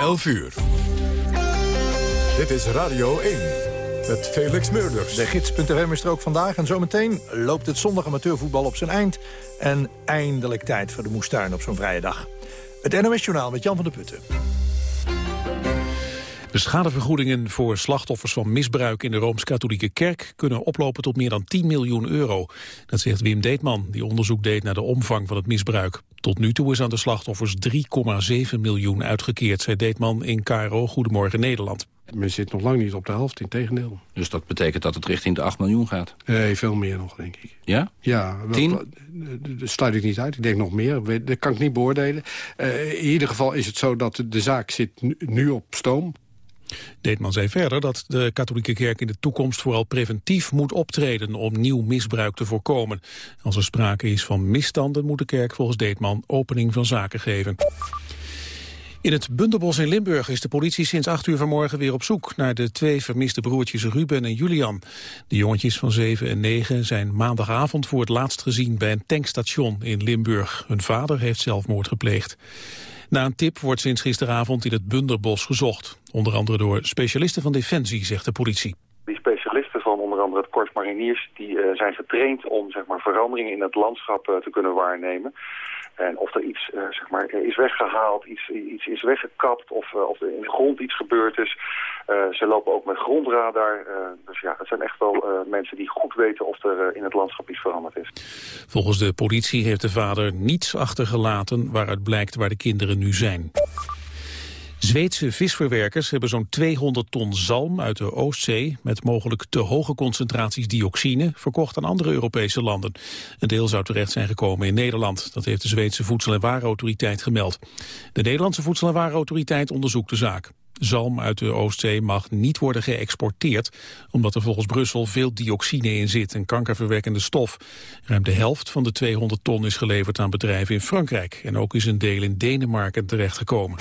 11 uur. Dit is Radio 1 met Felix Meurders. De gids.fm is er ook vandaag en zometeen loopt het zondag amateurvoetbal op zijn eind. En eindelijk tijd voor de moestuin op zo'n vrije dag. Het NOS Journaal met Jan van der Putten. De schadevergoedingen voor slachtoffers van misbruik in de Rooms-Katholieke Kerk kunnen oplopen tot meer dan 10 miljoen euro. Dat zegt Wim Deetman, die onderzoek deed naar de omvang van het misbruik. Tot nu toe is aan de slachtoffers 3,7 miljoen uitgekeerd, zei Deetman in KRO Goedemorgen Nederland. Men zit nog lang niet op de helft, in tegendeel. Dus dat betekent dat het richting de 8 miljoen gaat? Nee, veel meer nog, denk ik. Ja? Ja. Dat, 10? Dat sluit ik niet uit. Ik denk nog meer. Dat kan ik niet beoordelen. Uh, in ieder geval is het zo dat de zaak zit nu op stoom. Deetman zei verder dat de katholieke kerk in de toekomst vooral preventief moet optreden om nieuw misbruik te voorkomen. Als er sprake is van misstanden moet de kerk volgens Deetman opening van zaken geven. In het Bundelbos in Limburg is de politie sinds 8 uur vanmorgen weer op zoek naar de twee vermiste broertjes Ruben en Julian. De jongetjes van 7 en 9 zijn maandagavond voor het laatst gezien bij een tankstation in Limburg. Hun vader heeft zelfmoord gepleegd. Na een tip wordt sinds gisteravond in het Bunderbos gezocht. Onder andere door specialisten van Defensie, zegt de politie. Die specialisten van onder andere het Korps Mariniers... die uh, zijn getraind om zeg maar, veranderingen in het landschap uh, te kunnen waarnemen. En of er iets uh, zeg maar, is weggehaald, iets, iets is weggekapt of, uh, of er in de grond iets gebeurd is. Uh, ze lopen ook met grondradar. dus ja, het zijn echt wel mensen die goed weten of er in het landschap iets veranderd is. Volgens de politie heeft de vader niets achtergelaten waaruit blijkt waar de kinderen nu zijn. Zweedse visverwerkers hebben zo'n 200 ton zalm uit de Oostzee... met mogelijk te hoge concentraties dioxine verkocht aan andere Europese landen. Een deel zou terecht zijn gekomen in Nederland. Dat heeft de Zweedse Voedsel- en Warenautoriteit gemeld. De Nederlandse Voedsel- en Warenautoriteit onderzoekt de zaak. Zalm uit de Oostzee mag niet worden geëxporteerd... omdat er volgens Brussel veel dioxine in zit, een kankerverwekkende stof. Ruim de helft van de 200 ton is geleverd aan bedrijven in Frankrijk... en ook is een deel in Denemarken terechtgekomen.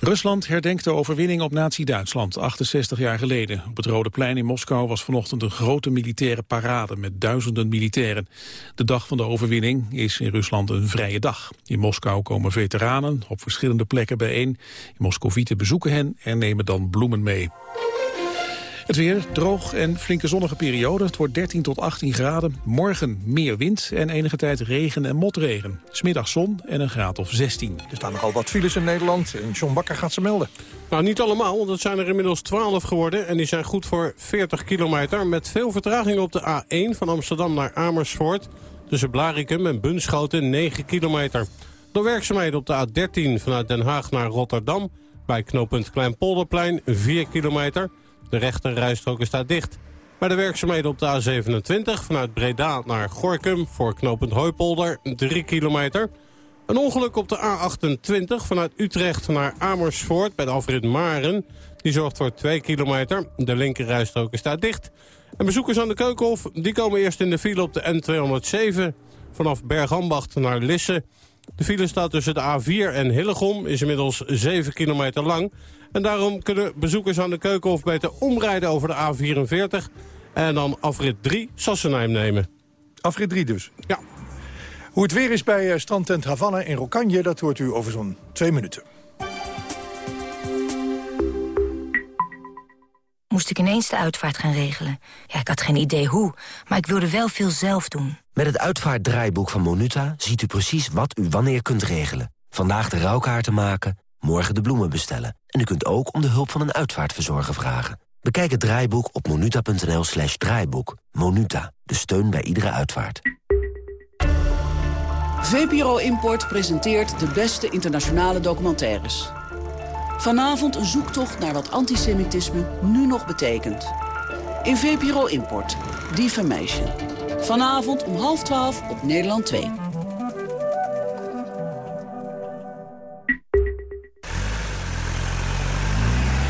Rusland herdenkt de overwinning op nazi-Duitsland 68 jaar geleden. Op het Rode Plein in Moskou was vanochtend een grote militaire parade met duizenden militairen. De dag van de overwinning is in Rusland een vrije dag. In Moskou komen veteranen op verschillende plekken bijeen. Moscovieten bezoeken hen en nemen dan bloemen mee. Het weer droog en flinke zonnige periode. Het wordt 13 tot 18 graden. Morgen meer wind en enige tijd regen en motregen. Smiddag zon en een graad of 16. Er staan nogal wat files in Nederland. En John Bakker gaat ze melden. Nou, niet allemaal, want het zijn er inmiddels 12 geworden. En die zijn goed voor 40 kilometer. Met veel vertraging op de A1 van Amsterdam naar Amersfoort. Tussen Blarikum en Bunschoten 9 kilometer. Door werkzaamheden op de A13 vanuit Den Haag naar Rotterdam. Bij knooppunt Kleinpolderplein 4 kilometer. De rechter rijstrook staat dicht. Bij de werkzaamheden op de A27 vanuit Breda naar Gorkum voor knooppunt Hooipolder 3 kilometer. Een ongeluk op de A28 vanuit Utrecht naar Amersfoort bij de afrit Maren. Die zorgt voor 2 kilometer. De linkerrijstrook staat dicht. En bezoekers aan de Keukenhof die komen eerst in de file op de N207 vanaf Bergambacht naar Lisse. De file staat tussen de A4 en Hillegom, is inmiddels 7 kilometer lang. En daarom kunnen bezoekers aan de Keukenhof beter omrijden over de A44... en dan afrit 3 Sassenheim nemen. Afrit 3 dus? Ja. Hoe het weer is bij uh, strandtent Havana in Rokanje... dat hoort u over zo'n twee minuten. Moest ik ineens de uitvaart gaan regelen. Ja, ik had geen idee hoe, maar ik wilde wel veel zelf doen. Met het uitvaartdraaiboek van Monuta ziet u precies wat u wanneer kunt regelen. Vandaag de rouwkaarten maken, morgen de bloemen bestellen. En u kunt ook om de hulp van een uitvaartverzorger vragen. Bekijk het draaiboek op monuta.nl slash draaiboek. Monuta, de steun bij iedere uitvaart. VPRO Import presenteert de beste internationale documentaires. Vanavond een zoektocht naar wat antisemitisme nu nog betekent. In VPRO Import, Defamation. Vanavond om half twaalf op Nederland 2.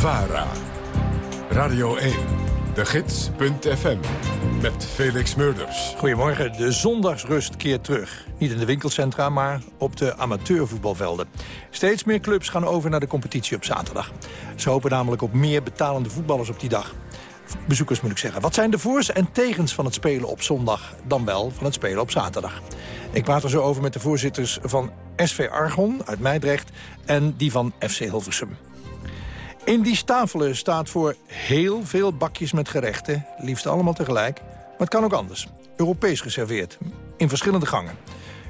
VARA. Radio 1, de gids.fm. Met Felix Murders. Goedemorgen, de zondagsrust keert terug. Niet in de winkelcentra, maar op de amateurvoetbalvelden. Steeds meer clubs gaan over naar de competitie op zaterdag. Ze hopen namelijk op meer betalende voetballers op die dag. Bezoekers moet ik zeggen. Wat zijn de voors en tegens van het spelen op zondag... dan wel van het spelen op zaterdag? Ik praat er zo over met de voorzitters van SV Argon uit Meidrecht... en die van FC Hilversum. Die tafelen staat voor heel veel bakjes met gerechten. Liefst allemaal tegelijk. Maar het kan ook anders. Europees geserveerd. In verschillende gangen.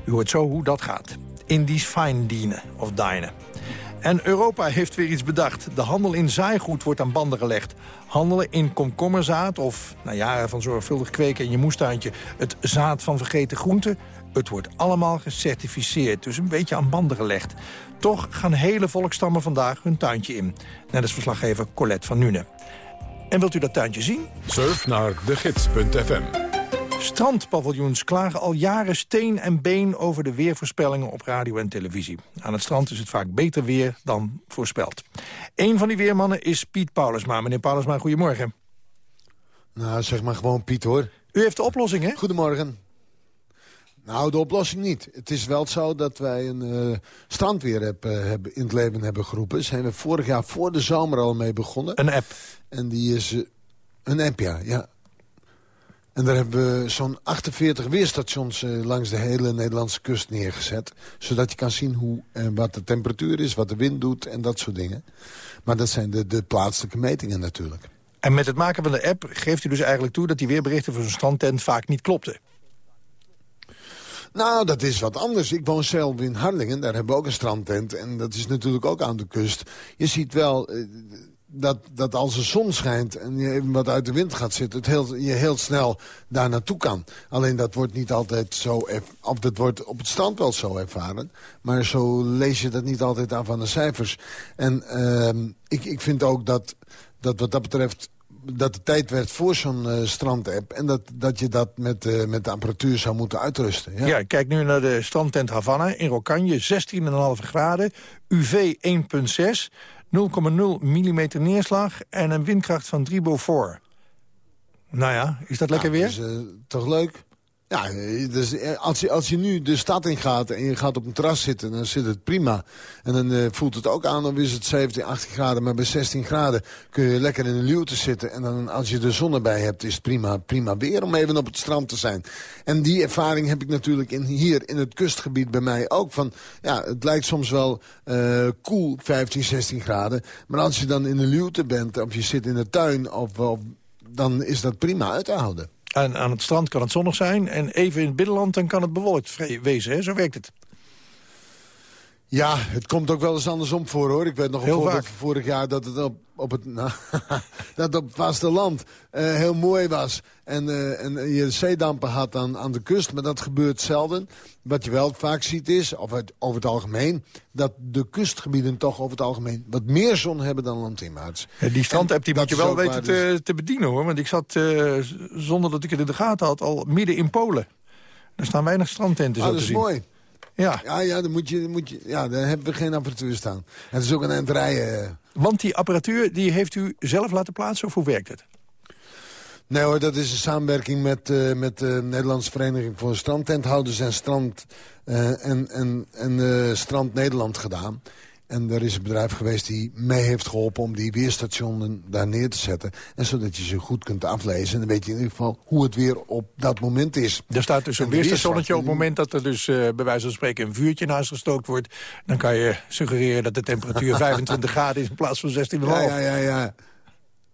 U hoort zo hoe dat gaat. Indisch fine dienen of dinen. En Europa heeft weer iets bedacht. De handel in zaaigoed wordt aan banden gelegd. Handelen in komkommerzaad of, na jaren van zorgvuldig kweken in je moestuintje... het zaad van vergeten groenten. Het wordt allemaal gecertificeerd, dus een beetje aan banden gelegd. Toch gaan hele volkstammen vandaag hun tuintje in. Net als verslaggever Colette van Nune. En wilt u dat tuintje zien? Surf naar degids.fm. Strandpaviljoens klagen al jaren steen en been over de weervoorspellingen op radio en televisie. Aan het strand is het vaak beter weer dan voorspeld. Een van die weermannen is Piet Paulusma. Meneer Paulusma, goedemorgen. Nou, zeg maar gewoon Piet, hoor. U heeft de oplossing, hè? Goedemorgen. Nou, de oplossing niet. Het is wel zo dat wij een uh, strandweer heb, uh, hebben in het leven hebben geroepen. Zijn we vorig jaar voor de zomer al mee begonnen. Een app? En die is... Uh, een app, ja. ja. En daar hebben we zo'n 48 weerstations langs de hele Nederlandse kust neergezet. Zodat je kan zien hoe, wat de temperatuur is, wat de wind doet en dat soort dingen. Maar dat zijn de, de plaatselijke metingen natuurlijk. En met het maken van de app geeft u dus eigenlijk toe... dat die weerberichten voor zo'n strandtent vaak niet klopten? Nou, dat is wat anders. Ik woon zelf in Harlingen, daar hebben we ook een strandtent. En dat is natuurlijk ook aan de kust. Je ziet wel eh, dat, dat als de zon schijnt en je even wat uit de wind gaat zitten... Het heel, je heel snel daar naartoe kan. Alleen dat wordt niet altijd zo... Of dat wordt op het strand wel zo ervaren. Maar zo lees je dat niet altijd aan van de cijfers. En uh, ik, ik vind ook dat, dat wat dat betreft dat de tijd werd voor zo'n uh, strandapp... en dat, dat je dat met, uh, met de apparatuur zou moeten uitrusten. Ja. ja, kijk nu naar de strandtent Havana in Rokanje. 16,5 graden, UV 1,6, 0,0 mm neerslag... en een windkracht van 3 Beaufort. Nou ja, is dat lekker weer? Dat is uh, toch leuk? Ja, dus als, je, als je nu de stad in gaat en je gaat op een terras zitten... dan zit het prima. En dan uh, voelt het ook aan, dan is het 17, 18 graden. Maar bij 16 graden kun je lekker in een luwte zitten. En dan als je de zon erbij hebt, is het prima, prima weer om even op het strand te zijn. En die ervaring heb ik natuurlijk in, hier in het kustgebied bij mij ook. Van, ja, het lijkt soms wel uh, koel, 15, 16 graden. Maar als je dan in een luwte bent, of je zit in de tuin... Of, of, dan is dat prima uit te houden. En aan het strand kan het zonnig zijn. En even in het binnenland dan kan het bewolkt wezen. Hè? Zo werkt het. Ja, het komt ook wel eens andersom voor, hoor. Ik weet nog Heel vaak. vorig jaar dat het op, op het, nou, dat op vasteland uh, heel mooi was. En, uh, en je zeedampen had aan, aan de kust, maar dat gebeurt zelden. Wat je wel vaak ziet is, of het, over het algemeen... dat de kustgebieden toch over het algemeen wat meer zon hebben dan landinwaarts. Die strandapp die moet je wel weten te, te, bedienen, hoor. Want ik zat, uh, zonder dat ik het in de gaten had, al midden in Polen. Er staan weinig strandtenten ah, zo dat te is zien. mooi. Ja, ja, ja, dan moet je, moet je, ja, daar hebben we geen apparatuur staan. En het is ook een eind rijden. Want die apparatuur die heeft u zelf laten plaatsen, of hoe werkt het? Nee hoor, dat is een samenwerking met, uh, met de Nederlandse Vereniging voor Strandtenthouders en Strand, uh, en, en, en uh, Strand Nederland gedaan. En er is een bedrijf geweest die mee heeft geholpen om die weerstationen daar neer te zetten. En zodat je ze goed kunt aflezen. En dan weet je in ieder geval hoe het weer op dat moment is. Er staat dus een weerstationnetje op het moment dat er dus uh, bij wijze van spreken een vuurtje naast gestookt wordt. Dan kan je suggereren dat de temperatuur 25 graden is in plaats van 16,5. Ja, ja, ja, ja.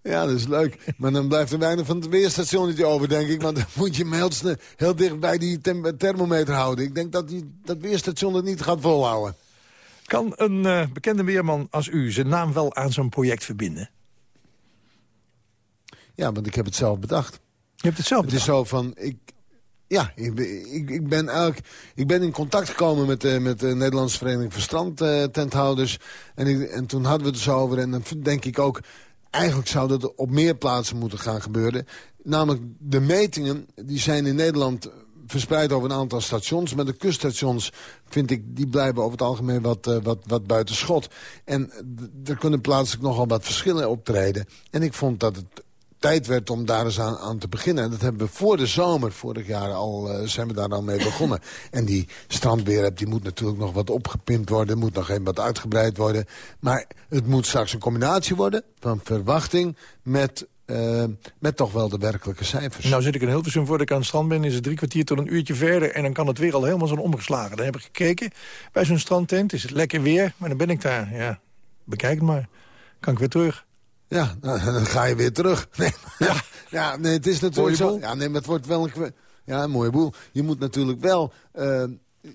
Ja, dat is leuk. Maar dan blijft er weinig van het weerstationnetje over, denk ik. Want dan moet je hem heel, snel, heel dicht bij die thermometer houden. Ik denk dat die, dat weerstation het niet gaat volhouden. Kan een uh, bekende weerman als u zijn naam wel aan zo'n project verbinden? Ja, want ik heb het zelf bedacht. Je hebt het zelf bedacht? Het is zo van... Ik, ja, ik, ik, ik, ben eigenlijk, ik ben in contact gekomen met, uh, met de Nederlandse Vereniging voor Strandtenthouders. en, ik, en toen hadden we het dus over. En dan denk ik ook, eigenlijk zou dat op meer plaatsen moeten gaan gebeuren. Namelijk, de metingen die zijn in Nederland verspreid over een aantal stations. Maar de kuststations, vind ik, die blijven over het algemeen wat, uh, wat, wat buiten schot. En er kunnen plaatselijk nogal wat verschillen optreden. En ik vond dat het tijd werd om daar eens aan, aan, te beginnen. En dat hebben we voor de zomer, vorig jaar al, uh, zijn we daar al mee begonnen. En die strandweerheb die moet natuurlijk nog wat opgepimpt worden. Moet nog even wat uitgebreid worden. Maar het moet straks een combinatie worden van verwachting met uh, met toch wel de werkelijke cijfers. Nou zit ik in Hilversum voor ik aan het strand ben... is het drie kwartier tot een uurtje verder... en dan kan het weer al helemaal zijn omgeslagen. Dan heb ik gekeken bij zo'n strandtent. Is het lekker weer, maar dan ben ik daar. Ja, bekijk het maar. Kan ik weer terug. Ja, nou, dan ga je weer terug. Nee, ja. ja, nee, het is natuurlijk zo. Ja, nee, maar het wordt wel een, ja, een mooie boel. Je moet natuurlijk wel... Uh,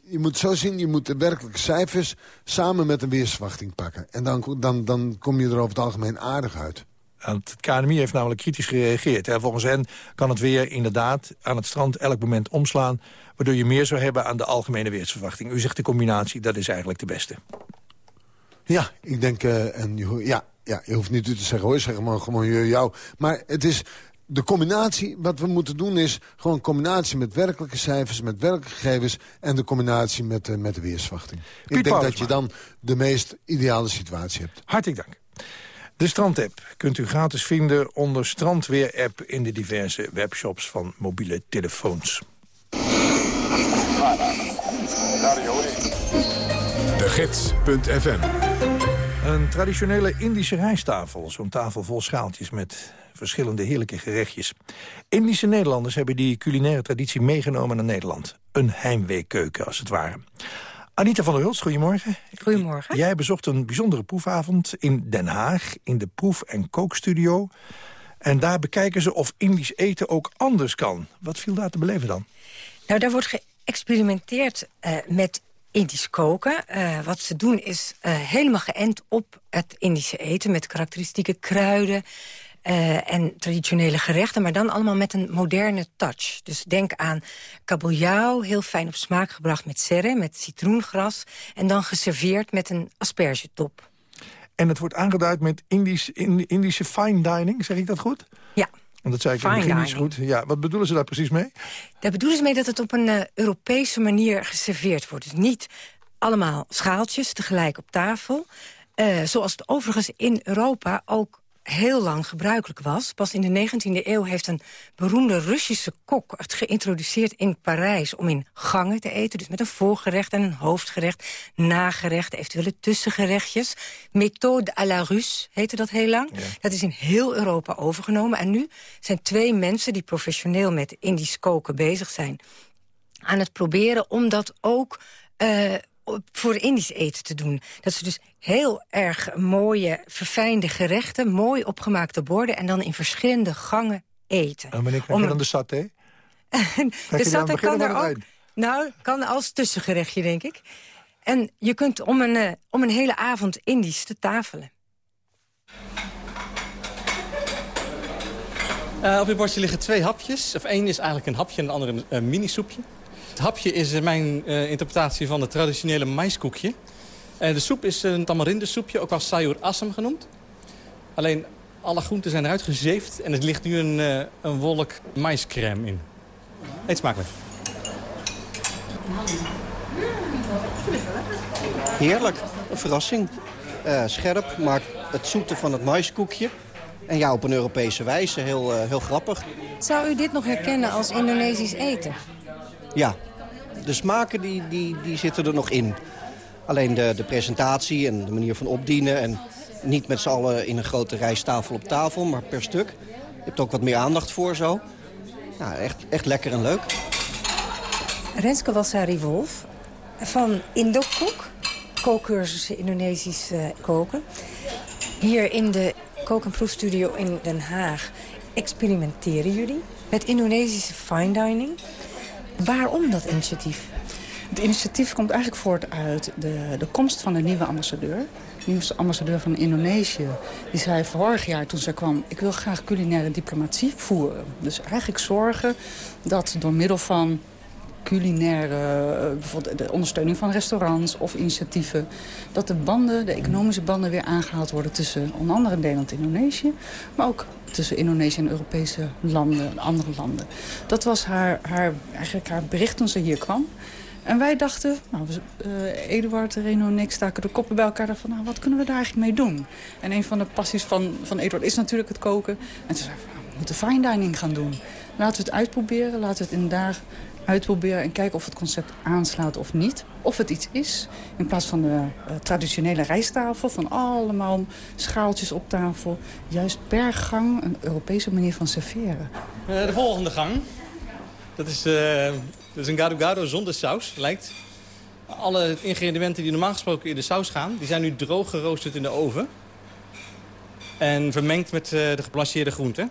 je moet zo zien, je moet de werkelijke cijfers samen met een weersverwachting pakken. En dan, dan, dan kom je er over het algemeen aardig uit. Het KNMI heeft namelijk kritisch gereageerd. Volgens hen kan het weer inderdaad aan het strand elk moment omslaan... waardoor je meer zou hebben aan de algemene weersverwachting. U zegt de combinatie, dat is eigenlijk de beste. Ja, ik denk... Uh, en, ja, ja, je hoeft niet te zeggen hoor, zeg maar gewoon jou. Maar het is de combinatie, wat we moeten doen is... gewoon een combinatie met werkelijke cijfers, met werkelijke gegevens... en de combinatie met, uh, met de weersverwachting. Ik denk dat je dan de meest ideale situatie hebt. Hartelijk dank. De Strandapp kunt u gratis vinden onder Strandweer-app... in de diverse webshops van mobiele telefoons. De Gids.fm Een traditionele Indische rijsttafel. Zo'n tafel vol schaaltjes met verschillende heerlijke gerechtjes. Indische Nederlanders hebben die culinaire traditie meegenomen naar Nederland. Een heimweekeuken, als het ware. Anita van der Hulst, goedemorgen. Goedemorgen. Jij bezocht een bijzondere proefavond in Den Haag... in de proef- en kookstudio. En daar bekijken ze of Indisch eten ook anders kan. Wat viel daar te beleven dan? Nou, daar wordt geëxperimenteerd uh, met Indisch koken. Uh, wat ze doen is uh, helemaal geënt op het Indische eten... met karakteristieke kruiden, uh, en traditionele gerechten... maar dan allemaal met een moderne touch. Dus denk aan kabeljauw, heel fijn op smaak gebracht met serre... met citroengras en dan geserveerd met een aspergetop. En het wordt aangeduid met Indisch, Indische fine dining, zeg ik dat goed? Ja. Want dat zei ik in het begin niet goed. Ja, wat bedoelen ze daar precies mee? Daar bedoelen ze mee dat het op een uh, Europese manier geserveerd wordt. Dus niet allemaal schaaltjes tegelijk op tafel... Uh, zoals het overigens in Europa ook heel lang gebruikelijk was. Pas in de 19e eeuw heeft een beroemde Russische kok het geïntroduceerd in Parijs om in gangen te eten. Dus met een voorgerecht en een hoofdgerecht, nagerecht, eventuele tussengerechtjes. Méthode à la Russe heette dat heel lang. Dat is in heel Europa overgenomen. En nu zijn twee mensen die professioneel met Indisch koken bezig zijn... aan het proberen om dat ook... Uh, voor Indisch eten te doen. Dat ze dus heel erg mooie, verfijnde gerechten... mooi opgemaakte borden en dan in verschillende gangen eten. En wanneer krijg je dan de saté? de saté kan er ook... Nou, kan als tussengerechtje, denk ik. En je kunt om een, uh, om een hele avond Indisch te tafelen. Uh, op je bordje liggen twee hapjes. Of één is eigenlijk een hapje en de andere een uh, mini-soepje. Het hapje is mijn uh, interpretatie van het traditionele maiskoekje. En de soep is een tamarindesoepje, ook wel sayur asam genoemd. Alleen alle groenten zijn eruit gezeefd en er ligt nu een, uh, een wolk maiscrème in. Eet smakelijk. Heerlijk, een verrassing. Uh, scherp, maar het zoete van het maiskoekje. En ja, op een Europese wijze, heel, uh, heel grappig. Zou u dit nog herkennen als Indonesisch eten? Ja, de smaken die, die, die zitten er nog in. Alleen de, de presentatie en de manier van opdienen... en niet met z'n allen in een grote rijsttafel op tafel, maar per stuk. Je hebt ook wat meer aandacht voor zo. Ja, echt, echt lekker en leuk. Renske Wassari Wolf van Indokook. Kookcursussen Indonesisch uh, koken. Hier in de kook- en proefstudio in Den Haag experimenteren jullie met Indonesische fine dining. Waarom dat initiatief? Het initiatief komt eigenlijk voort uit de, de komst van de nieuwe ambassadeur. De nieuwe ambassadeur van Indonesië. Die zei vorig jaar toen zij kwam... ik wil graag culinaire diplomatie voeren. Dus eigenlijk zorgen dat door middel van culinaire, uh, bijvoorbeeld de ondersteuning van restaurants of initiatieven. Dat de banden, de economische banden weer aangehaald worden tussen onder andere Nederland en Indonesië. Maar ook tussen Indonesië en Europese landen, andere landen. Dat was haar, haar, eigenlijk haar bericht toen ze hier kwam. En wij dachten, nou, uh, Eduard, Reno en ik staken de koppen bij elkaar. van, nou, wat kunnen we daar eigenlijk mee doen? En een van de passies van, van Eduard is natuurlijk het koken. En ze zei, we moeten fine dining gaan doen. Laten we het uitproberen, laten we het inderdaad uitproberen... en kijken of het concept aanslaat of niet. Of het iets is, in plaats van de uh, traditionele rijsttafel... van allemaal schaaltjes op tafel. Juist per gang een Europese manier van serveren. Uh, de volgende gang, dat is... Is een gado gado zonder saus, lijkt. Alle ingrediënten die normaal gesproken in de saus gaan... die zijn nu droog geroosterd in de oven. En vermengd met uh, de geblancheerde groenten.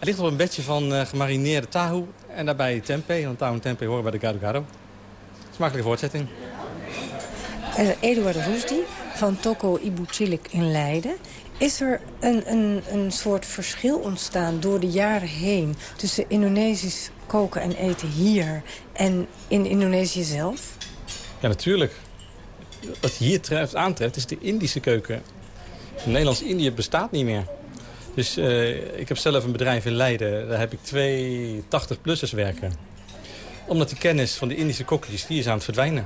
Er ligt op een bedje van uh, gemarineerde tahu en daarbij tempeh. Want tahu en tempeh horen bij de gado gado. Smakelijke voortzetting. Uh, Eduard Roesdi van Toko Ibu Cilik in Leiden. Is er een, een, een soort verschil ontstaan door de jaren heen... tussen Indonesisch koken en eten hier en in Indonesië zelf? Ja, natuurlijk. Wat hier treft, aantreft is de Indische keuken. Nederlands-Indië bestaat niet meer. Dus uh, ik heb zelf een bedrijf in Leiden. Daar heb ik twee 80-plussers werken. Omdat die kennis van de Indische kokjes, die is aan het verdwijnen.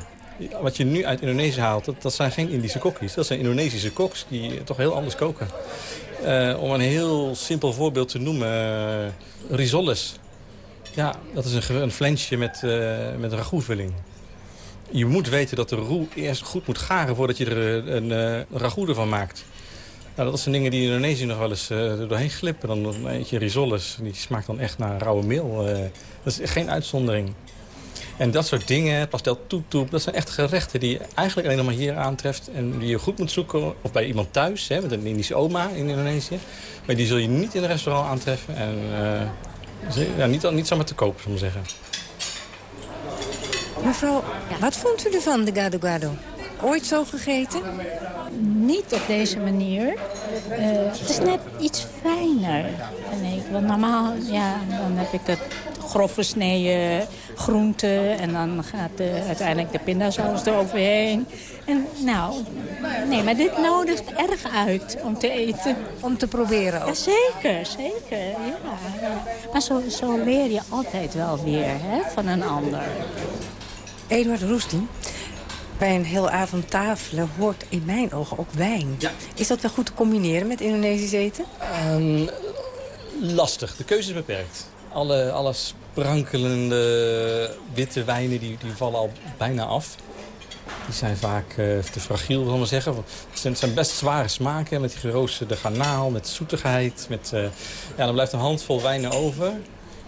Wat je nu uit Indonesië haalt, dat, dat zijn geen Indische kokjes. Dat zijn Indonesische koks die toch heel anders koken. Uh, om een heel simpel voorbeeld te noemen, uh, risoles. Ja, dat is een, een flensje met, met een ragoutvulling. Je moet weten dat de roe eerst goed moet garen voordat je er een, ragout ervan maakt. Nou, dat zijn dingen die in Indonesië nog wel eens uh, doorheen glippen. Dan eet je risoles, die smaakt dan echt naar rauwe meel. Uh, dat is geen uitzondering. En dat soort dingen, pastel toetoep, dat zijn echt gerechten die je eigenlijk alleen maar hier aantreft. En die je goed moet zoeken, of bij iemand thuis, hè, met een Indische oma in Indonesië. Maar die zul je niet in een restaurant aantreffen. En uh, ja, niet, niet zomaar te koop, zullen we zeggen. Mevrouw, wat vond u ervan, de gado gado? Ooit zo gegeten? Niet op deze manier. Uh, het is net iets fijner, vind ik. Want normaal, ja, dan heb ik het grof gesneden groenten. En dan gaat de, uiteindelijk de pindasaus eroverheen. En nou, nee, maar dit nodigt erg uit om te eten. Om te proberen ook? Ja, zeker, zeker, ja. Maar zo, zo leer je altijd wel weer hè, van een ander. Eduard Roesting, bij een heel avond tafelen hoort in mijn ogen ook wijn. Ja. Is dat wel goed te combineren met Indonesisch eten? Um, lastig. De keuze is beperkt. Alle, alle sprankelende witte wijnen die, die vallen al bijna af. Die zijn vaak uh, te fragiel, zal maar zeggen. Het zijn, zijn, best zware smaken met die geroosterde garnaal, met zoetigheid. Met, uh, ja, dan blijft een handvol wijnen over.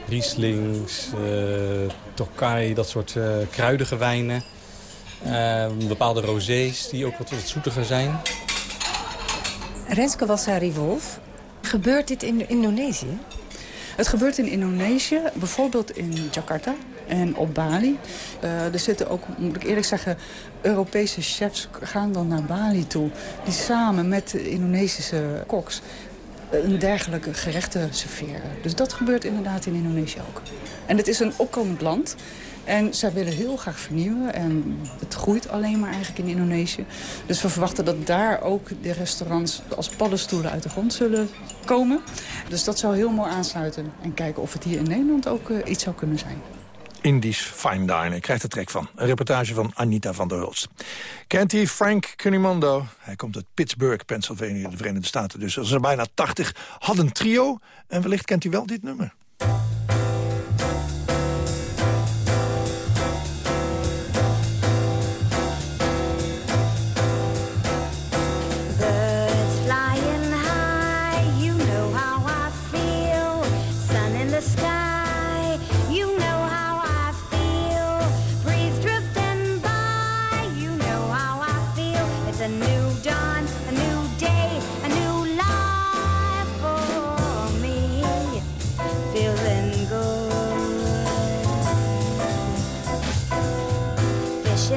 Rieslings, uh, Tokai, dat soort kruidige wijnen. Bepaalde rosés die ook wat, wat zoetiger zijn. Renske Wassari Wolf, gebeurt dit in Indonesië? Het gebeurt in Indonesië, bijvoorbeeld in Jakarta en op Bali. Uh, er zitten ook, moet ik eerlijk zeggen, Europese chefs gaan dan naar Bali toe. Die samen met de Indonesische koks een dergelijke gerechten serveren. Dus dat gebeurt inderdaad in Indonesië ook. En het is een opkomend land. En zij willen heel graag vernieuwen. En het groeit alleen maar eigenlijk in Indonesië. Dus we verwachten dat daar ook de restaurants als paddenstoelen uit de grond zullen komen. Dus dat zou heel mooi aansluiten. En kijken of het hier in Nederland ook uh, iets zou kunnen zijn. Indisch fine dining. Ik krijg er trek van. Een reportage van Anita van der Hulst. Kent hij Frank Cunimondo? Hij komt uit Pittsburgh, Pennsylvania, de Verenigde Staten. Dus als er bijna 80 had een trio. En wellicht kent u wel dit nummer.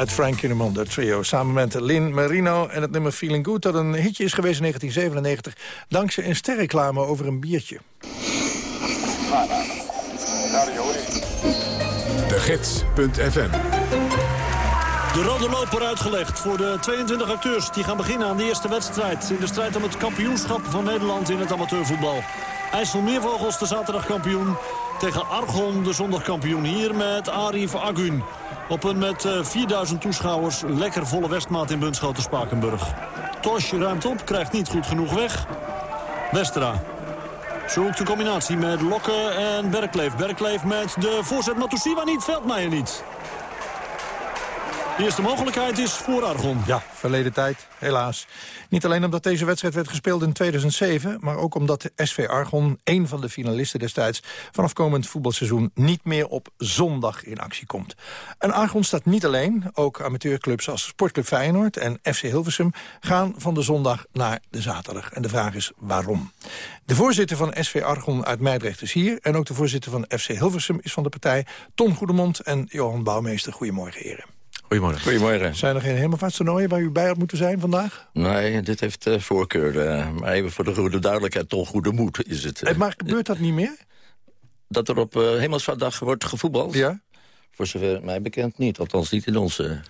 Het Frank Kinemon, dat trio, samen met Lin Marino en het nummer Feeling Good... dat een hitje is geweest in 1997, dankzij een sterreclame over een biertje. De Gids.fm De rode loper uitgelegd voor de 22 acteurs. Die gaan beginnen aan de eerste wedstrijd. In de strijd om het kampioenschap van Nederland in het amateurvoetbal. IJsselmeervogels de zaterdagkampioen. Tegen Argon de zondagkampioen. Hier met Arif Agun. Op een met eh, 4000 toeschouwers lekker volle Westmaat in Bunschoten-Spakenburg. Tosh ruimt op, krijgt niet goed genoeg weg. Westra zoekt de combinatie met Lokke en Berkleef. Berkleef met de voorzet Matusiwa niet, Veldmeijer niet. De eerste mogelijkheid is voor Argon. Ja, verleden tijd, helaas. Niet alleen omdat deze wedstrijd werd gespeeld in 2007... maar ook omdat de SV Argon, een van de finalisten destijds... vanaf komend voetbalseizoen niet meer op zondag in actie komt. En Argon staat niet alleen. Ook amateurclubs als Sportclub Feyenoord en FC Hilversum... gaan van de zondag naar de zaterdag. En de vraag is waarom. De voorzitter van SV Argon uit Meidrecht is hier... en ook de voorzitter van FC Hilversum is van de partij... Ton Goedemond en Johan Bouwmeester. Goedemorgen, heren. Goedemorgen. Goedemorgen. Zijn er geen hemelvaartstoernooien waar u bij had moeten zijn vandaag? Nee, dit heeft eh, voorkeur. maar even voor de goede duidelijkheid, toch goede moed is het. Eh, maar gebeurt dat niet meer? dat er op uh, Hemelsvaartdag wordt gevoetbald? Ja. Voor zover mij bekend niet, althans niet in onze...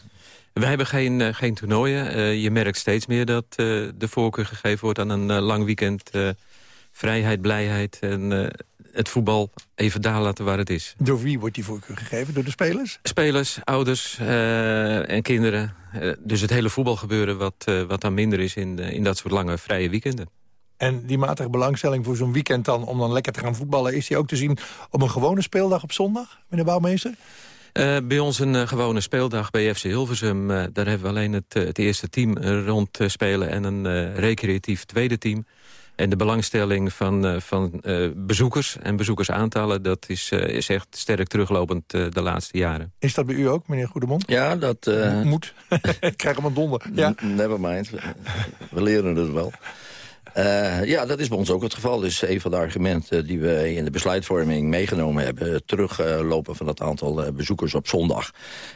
Wij hebben geen, uh, geen toernooien. Uh, je merkt steeds meer dat uh, de voorkeur gegeven wordt aan een lang weekend. vrijheid, blijheid en het voetbal even daar laten waar het is. Door wie wordt die voorkeur gegeven? Door de spelers? Spelers, ouders uh, en kinderen. Uh, dus het hele voetbalgebeuren wat, uh, wat dan minder is in, in dat soort lange vrije weekenden. En die matige belangstelling voor zo'n weekend dan om dan lekker te gaan voetballen... is die ook te zien op een gewone speeldag op zondag, meneer Bouwmeester? Uh, bij ons een uh, gewone speeldag bij FC Hilversum. Uh, daar hebben we alleen het, het eerste team rond spelen en een recreatief tweede team. En de belangstelling van, van bezoekers en bezoekersaantallen... dat is, is echt sterk teruglopend de laatste jaren. Is dat bij u ook, meneer Goedemond? Ja, dat... Moet. Ik krijg hem een donder. Ja. Never mind. We leren het wel. Uh, ja, dat is bij ons ook het geval. Dus een van de argumenten die we in de besluitvorming meegenomen hebben... teruglopen van het aantal uh, bezoekers op zondag.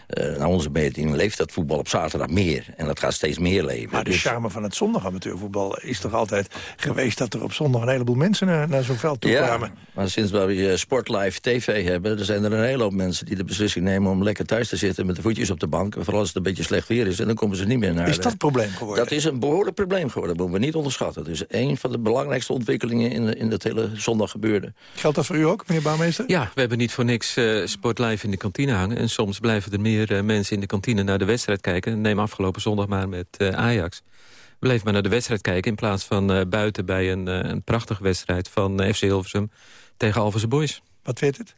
Uh, naar onze meting leeft dat voetbal op zaterdag meer. En dat gaat steeds meer leven. Maar de dus... charme van het zondagamateurvoetbal is toch altijd geweest... dat er op zondag een heleboel mensen naar, naar zo'n veld toe ja, kwamen? maar sinds we Sportlive TV hebben... er zijn er een hele hoop mensen die de beslissing nemen... om lekker thuis te zitten met de voetjes op de bank. Vooral als het een beetje slecht weer is. En dan komen ze niet meer naar... Is dat het probleem geworden? Dat is een behoorlijk probleem geworden. Dat moeten we niet onderschatten. Dus een van de belangrijkste ontwikkelingen in, in dat hele zondag gebeurde. Geldt dat voor u ook, meneer Bouwmeester? Ja, we hebben niet voor niks uh, Sport Live in de kantine hangen. En soms blijven er meer uh, mensen in de kantine naar de wedstrijd kijken. Neem afgelopen zondag maar met uh, Ajax. Bleef maar naar de wedstrijd kijken in plaats van buiten bij een, een prachtige wedstrijd van FC Hilversum tegen Alphense Boys. Wat weet het?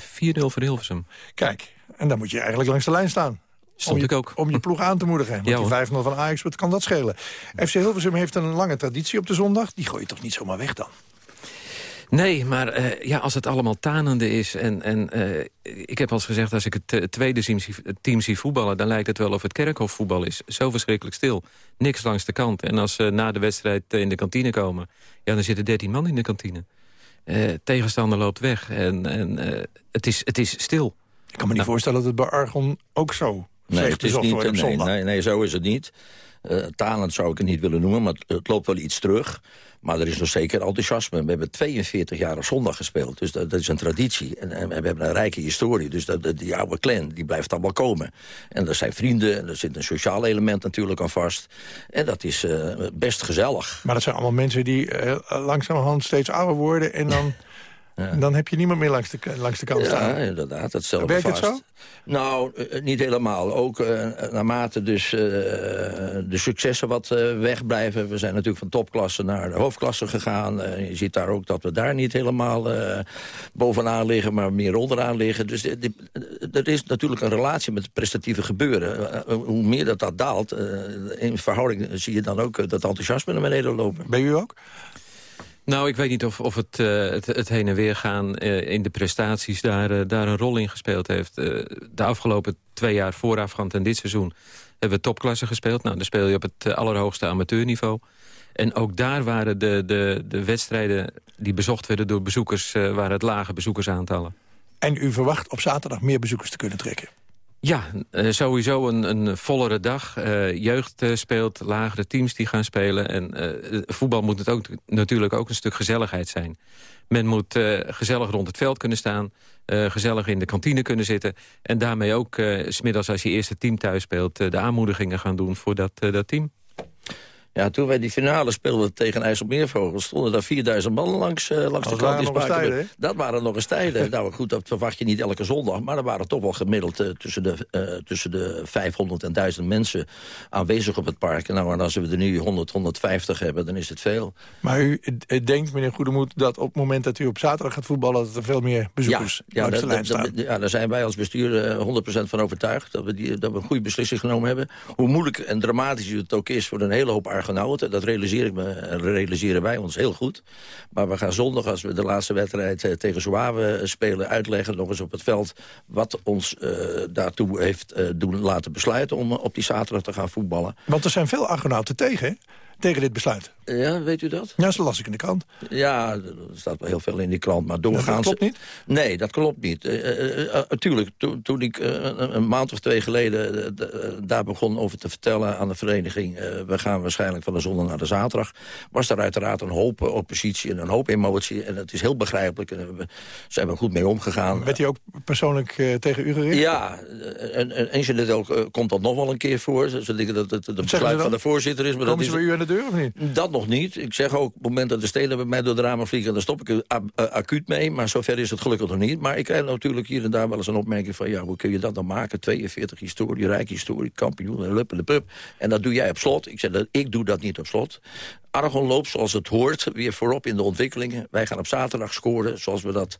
4-0 voor Hilversum. Kijk, en dan moet je eigenlijk langs de lijn staan. Stond om je, ik ook. Om je ploeg aan te moedigen. Want ja, die 5-0 van Ajax, wat kan dat schelen? FC Hilversum heeft een lange traditie op de zondag. Die gooi je toch niet zomaar weg dan? Nee, maar uh, ja, als het allemaal tanende is... en, en uh, ik heb al eens gezegd, als ik het uh, tweede team zie, team zie voetballen... dan lijkt het wel of het kerkhofvoetbal is. Zo verschrikkelijk stil. Niks langs de kant. En als ze na de wedstrijd in de kantine komen... ja, dan zitten 13 man in de kantine. tegenstander loopt weg en, en het, is, het is stil. Ik kan me niet nou. voorstellen dat het bij Argon ook zo Nee, het is niet, op nee, zondag. nee, nee, zo is het niet. Eh talent zou ik het niet willen noemen, maar het, loopt wel iets terug. Maar er is nog zeker enthousiasme. We hebben 42 jaar op zondag gespeeld, dus dat, dat is een traditie. En, en we hebben een rijke historie, dus dat, dat- die oude clan die blijft allemaal komen. En er zijn vrienden, en er zit een sociaal element natuurlijk aan vast. En dat is eh, best gezellig. Maar dat zijn allemaal mensen die eh, langzamerhand steeds ouder worden... en dan, dan heb je niemand meer langs de, langs de kant Ja, staan. inderdaad, dat stellen we Werkt het vast. zo? Nou, eh, niet helemaal. Ook eh, naarmate dus eh, de successen wat eh, wegblijven. We zijn natuurlijk van topklasse naar de hoofdklasse gegaan. Je ziet daar ook dat we daar niet helemaal bovenaan liggen, maar meer onderaan liggen. Dus er is natuurlijk een relatie met het prestatieve gebeuren. Hoe meer dat dat daalt, in verhouding zie je dan ook dat enthousiasme naar beneden lopen. Ben u ook? Nou, ik weet niet of, of het, eh, het, heen en weer gaan eh, in de prestaties daar, eh, daar een rol in gespeeld heeft. De afgelopen twee jaar voorafgaand en dit seizoen hebben we topklasse gespeeld. Nou, dan speel je op het allerhoogste amateurniveau. En ook daar waren de, de, de wedstrijden die bezocht werden door bezoekers... waren het lage bezoekersaantallen. En u verwacht op zaterdag meer bezoekers te kunnen trekken. Ja, eh, sowieso een, een vollere dag. Eh, jeugd eh, speelt, lagere teams die gaan spelen. En voetbal moet het ook, natuurlijk ook een stuk gezelligheid zijn. Men moet gezellig rond het veld kunnen staan. gezellig in de kantine kunnen zitten. En daarmee ook, smiddags als je eerste team thuis speelt... de aanmoedigingen gaan doen voor dat, dat team. Ja, toen wij die finale speelden tegen IJsselmeervogels... stonden daar 4000 man langs, eh, langs de Dat kant. Dat waren nog eens tijden. nou goed, dat verwacht je niet elke zondag. Maar er waren toch wel gemiddeld eh, tussen, de, eh, tussen de 500 en 1000 mensen aanwezig op het park. Nou, en als we er nu 100, 150 hebben, dan is het veel. Maar u denkt, meneer Goedemoed, dat op het moment dat u op zaterdag gaat voetballen... dat er veel meer bezoekers ja, staan? ja, daar zijn wij als bestuur eh, 100% van overtuigd. Dat we, die, dat we een goede beslissing genomen hebben. Hoe moeilijk en dramatisch het ook is voor een hele hoop Argonauten. Dat realiseer ik me, en realiseren wij ons heel goed. Maar we gaan zondag, als we de laatste wedstrijd eh, tegen Zouave spelen... uitleggen nog eens op het veld wat ons eh, daartoe heeft eh, doen laten besluiten... om eh, op die zaterdag te gaan voetballen. Want er zijn veel Argonauten tegen, tegen dit besluit. Ja, weet u dat? Ja, zo las ik in de krant. Ja, er staat wel heel veel in die krant, maar doorgaans... dat klopt niet? Nee, dat klopt niet. Eh, eh, eh, Tuurlijk, toen, toen ik een, maand of twee geleden daar begon over te vertellen aan de vereniging... we gaan waarschijnlijk van de zondag naar de zaterdag... was er uiteraard een hoop oppositie en een hoop emotie. En het is heel begrijpelijk. En we zijn er goed mee omgegaan. Werd hij ook persoonlijk tegen u gericht? Ja, en, en incidenteel eh, komt dat nog wel een keer voor. Ze denken dat het ze besluit van de voorzitter is. Maar Komen dat ze is, bij u aan de deur of niet? dat nog niet. Ik zeg ook, op het moment dat de steden bij mij door de ramen vliegen... dan stop ik er a- acuut mee, maar zover is het gelukkig nog niet. Maar ik krijg natuurlijk hier en daar wel eens een opmerking van... ja, hoe kun je dat dan maken? 42 historie, rijk historie, kampioen en lup en de pup. En dat doe jij op slot. Ik zeg, dat, ik doe dat niet op slot. Argon loopt zoals het hoort, weer voorop in de ontwikkelingen. Wij gaan op zaterdag scoren, zoals we dat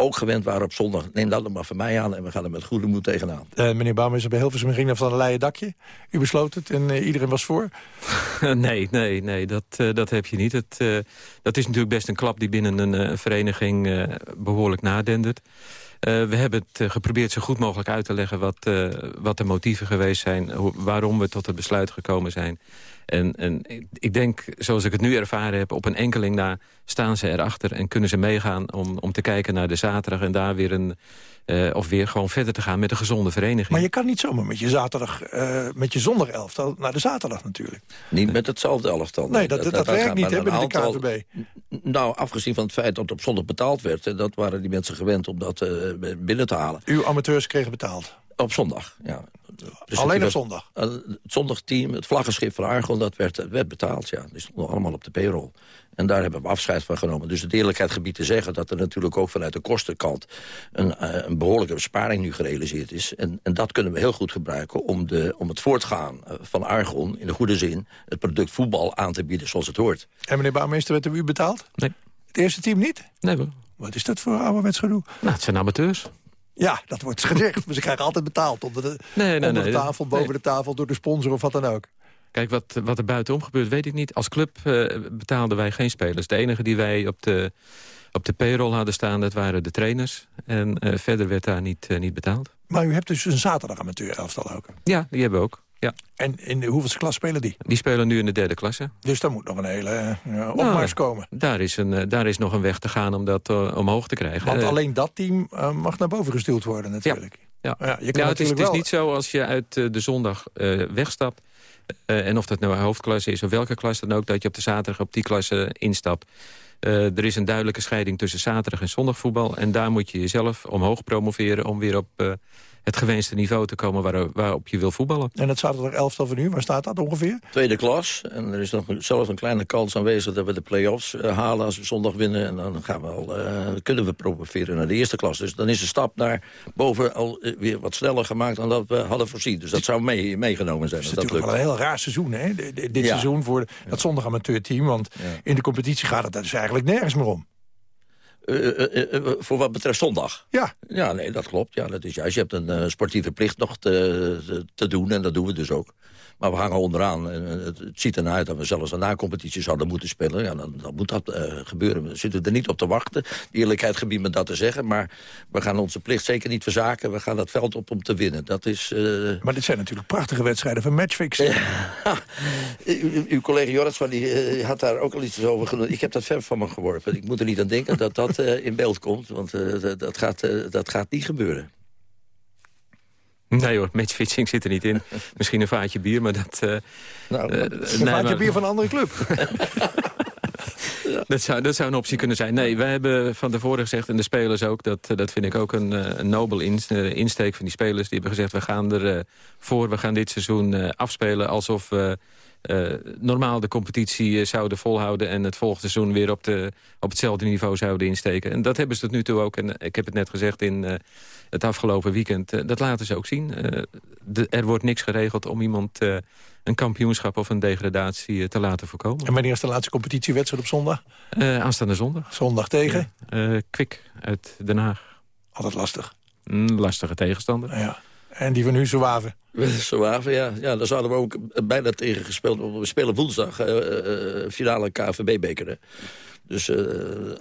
ook gewend waren op zondag. Neem dat er maar van mij aan en we gaan er met goede moed tegenaan. Eh, meneer Bouwmeester bij Hilversum ging van een leien dakje. U besloot het en eh, iedereen was voor. nee, nee, nee, dat, eh, dat heb je niet. Het, eh, dat is natuurlijk best een klap die binnen een eh, vereniging eh, behoorlijk nadendert. Eh, we hebben het eh, geprobeerd zo goed mogelijk uit te leggen... wat, eh, wat de motieven geweest zijn, hoe- waarom we tot het besluit gekomen zijn. En, en ik- denk, zoals ik het nu ervaren heb... op een enkeling na staan ze erachter en kunnen ze meegaan... om, om te kijken naar de zaterdag en daar weer een... eh, of weer gewoon verder te gaan met een gezonde vereniging. Maar je kan niet zomaar met je zaterdag, eh, met je zondag elftal naar de zaterdag natuurlijk. Niet met hetzelfde elftal. Nee, dat, dat, werkt niet een binnen de KNVB. Nou, afgezien van het feit dat het op zondag betaald werd... en dat waren die mensen gewend om dat eh, binnen te halen. Uw amateurs kregen betaald? Op zondag, ja. Dus Alleen op zondag? Eh, Het zondagteam, het vlaggenschip van Argon, dat werd, werd betaald. Ja. Die stonden allemaal op de payroll. En daar hebben we afscheid van genomen. Dus het eerlijkheid gebied te zeggen dat er natuurlijk ook vanuit de kostenkant... een, eh, een behoorlijke besparing nu gerealiseerd is. En, en dat kunnen we heel goed gebruiken om, de, om het voortgaan eh, van Argon... in de goede zin het product voetbal aan te bieden zoals het hoort. En meneer Bouwmeester, werd er u betaald? Nee. Het eerste team niet? Nee hoor. Wat is dat voor ouderwets gedoe? Nou, het zijn amateurs. Ja, dat wordt gezegd. maar ze krijgen altijd betaald. Onder de, Nee, nee, onder de tafel, nee. boven de tafel, door de sponsor of wat dan ook. Kijk, wat, wat er buitenom gebeurt, weet ik niet. Als club eh, betaalden wij geen spelers. De enige die wij op de, op de payroll hadden staan, dat waren de trainers. En eh, verder werd daar niet, eh, niet betaald. Maar u hebt dus een zaterdag amateur elftal ook. Ja, die hebben we ook. Ja. En in de hoeveelste klas spelen die? Die spelen nu in de derde klasse. Dus daar moet nog een hele Nou, opmars komen. Daar is, een, eh, daar is nog een weg te gaan om dat eh, omhoog te krijgen. Want alleen dat team mag naar boven gestuurd worden natuurlijk. ja. Ja. Ja, je kan Ja, het, is, natuurlijk het is niet zo als je uit de zondag wegstapt... en of dat nou een hoofdklasse is of welke klas dan ook... dat je op de zaterdag op die klasse instapt. Er is een duidelijke scheiding tussen zaterdag en zondagvoetbal... en daar moet je jezelf omhoog promoveren... om weer op het gewenste niveau te komen waar, waarop je wil voetballen. En het zaterdag 11 van nu, waar staat dat ongeveer? Tweede klas. En er is nog zelfs een kleine kans aanwezig dat we de play-offs eh, halen als we zondag winnen. En dan gaan we al, eh, kunnen we promoveren naar de eerste klas. Dus dan is de stap naar boven al eh, weer wat sneller gemaakt dan dat we hadden voorzien. Dus dat zou mee, meegenomen zijn. Het als is dat natuurlijk lukt. wel een heel raar seizoen, hè? D- Dit Ja. seizoen voor dat zondag amateurteam. Want in de competitie gaat het dus eigenlijk nergens meer om. Eh, eh, eh, voor wat betreft zondag? Ja. Ja, nee, dat klopt. Ja, dat is juist. Je hebt een sportieve plicht nog te, te doen en dat doen we dus ook. Maar we hangen onderaan. En, het, ziet ernaar uit dat we zelfs een na-competitie zouden moeten spelen. Ja, dan, dan moet dat eh, gebeuren. We zitten er niet op te wachten. De eerlijkheid gebiedt me dat te zeggen. Maar we gaan onze plicht zeker niet verzaken. We gaan dat veld op om te winnen. Dat is... eh, Maar dit zijn natuurlijk prachtige wedstrijden van matchfixing. U- Uw collega Joris van die eh, had daar ook al iets over genoemd. Ik heb dat ver van me geworpen. Ik moet er niet aan denken dat dat in beeld komt. Want dat, gaat, dat gaat niet gebeuren. Nee hoor, matchfixing zit er niet in. Misschien een vaatje bier, maar dat... eh, nou, eh, Een nee, vaatje maar- bier van een andere club. Dat zou, dat zou een optie kunnen zijn. Nee, wij hebben van tevoren gezegd, en de spelers ook... dat, eh, dat vind ik ook een, een nobel ins- insteek van die spelers. Die hebben gezegd, we gaan er eh, voor, we gaan dit seizoen afspelen... alsof we eh, normaal de competitie eh, zouden volhouden... en het volgende seizoen weer op, de, op hetzelfde niveau zouden insteken. En dat hebben ze tot nu toe ook. En eh, ik heb het net gezegd in het afgelopen weekend. dat laten ze ook zien. De, er wordt niks geregeld om iemand... een kampioenschap of een degradatie te laten voorkomen. En wanneer is de laatste competitiewedstrijd op zondag? Aanstaande zondag. Zondag tegen? Kwik uit Den Haag. Altijd lastig. Mm, lastige tegenstander. Ja. En die van u, Zouave? Zouave, ja. ja. Daar zouden we ook bijna tegen gespeeld. We spelen woensdag eh, eh, finale KVB-beker. Dus eh,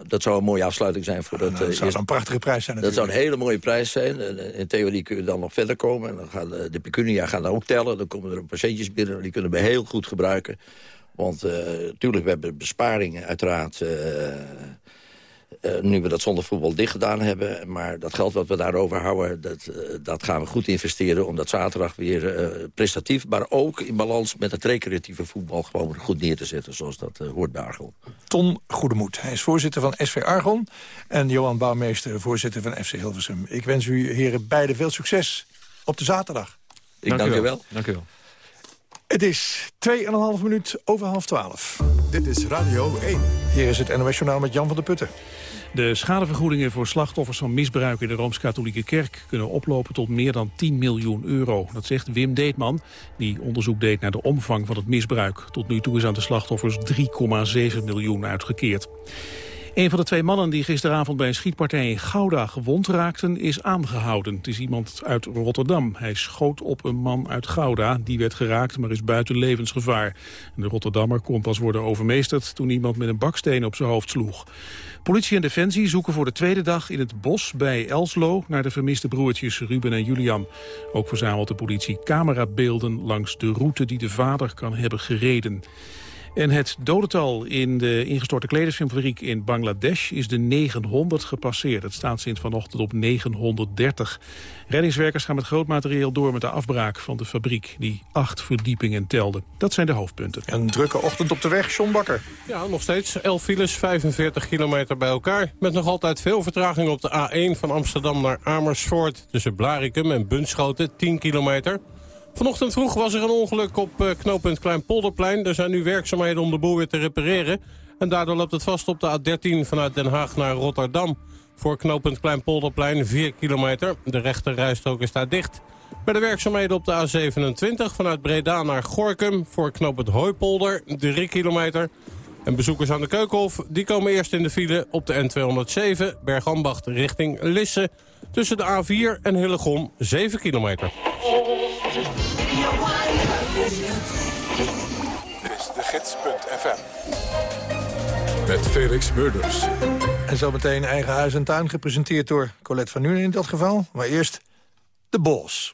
dat zou een mooie afsluiting zijn voor dat. dat eh, zou een prachtige prijs zijn Dat zou natuurlijk. een hele mooie prijs zijn. Eh, in theorie kun je dan nog verder komen. En dan gaan de, pecunia gaan dan ook tellen. Dan komen er patiëntjes binnen. en Die kunnen we heel goed gebruiken. Want natuurlijk, we hebben besparingen uiteraard... eh, nu we dat zonder voetbal dicht gedaan hebben. Maar dat geld wat we daarover houden, dat, eh, dat gaan we goed investeren... om dat zaterdag weer eh, prestatief, maar ook in balans met het recreatieve voetbal... gewoon goed neer te zetten, zoals dat hoort bij Argel. Ton Goedemoed. Hij is voorzitter van SV Argon. En Johan Bouwmeester, voorzitter van FC Hilversum. Ik wens u heren beiden veel succes op de zaterdag. Ik dank, u wel. Dank u wel. Het is 2,5 minuut over half 12. Dit is Radio 1. Hier is het NOS Journaal met Jan van der Putten. De schadevergoedingen voor slachtoffers van misbruik in de Rooms-Katholieke Kerk kunnen oplopen tot meer dan 10 miljoen euro. Dat zegt Wim Deetman, die onderzoek deed naar de omvang van het misbruik. Tot nu toe is aan de slachtoffers 3,7 miljoen uitgekeerd. Een van de twee mannen die gisteravond bij een schietpartij in Gouda gewond raakten is aangehouden. Het is iemand uit Rotterdam. Hij schoot op een man uit Gouda. Die werd geraakt, maar is buiten levensgevaar. En de Rotterdammer kon pas worden overmeesterd toen iemand met een baksteen op zijn hoofd sloeg. Politie en Defensie zoeken voor de tweede dag in het bos bij Elslo naar de vermiste broertjes Ruben en Julian. Ook verzamelt de politie camerabeelden langs de route die de vader kan hebben gereden. En het dodental in de ingestorte kledersfabriek in Bangladesh is de 900 gepasseerd. Het staat sinds vanochtend op 930. Reddingswerkers gaan met groot materieel door met de afbraak van de fabriek... die acht verdiepingen telde. Dat zijn de hoofdpunten. Een drukke ochtend op de weg, John Bakker. Ja, nog steeds 11 files, 45 kilometer bij elkaar. Met nog altijd veel vertraging op de A1 van Amsterdam naar Amersfoort. Tussen Blarikum en Bunschoten, 10 kilometer. Vanochtend vroeg was er een ongeluk op eh, knooppunt Kleinpolderplein. Er zijn nu werkzaamheden om de boel weer te repareren. En daardoor loopt het vast op de A13 vanuit Den Haag naar Rotterdam. Voor knooppunt Kleinpolderplein 4 kilometer. De rechte rijstrook is daar dicht. Bij de werkzaamheden op de A27 vanuit Breda naar Gorkum... voor knooppunt Hooipolder 3 kilometer. En bezoekers aan de Keukenhof die komen eerst in de file op de N207... Bergambacht richting Lisse. Tussen de A4 en Hillegom 7 kilometer. Dit is de gids.fm. Met Felix Murders. En zometeen eigen huis en tuin gepresenteerd door Colette van Nuenen in dat geval. Maar eerst de bos.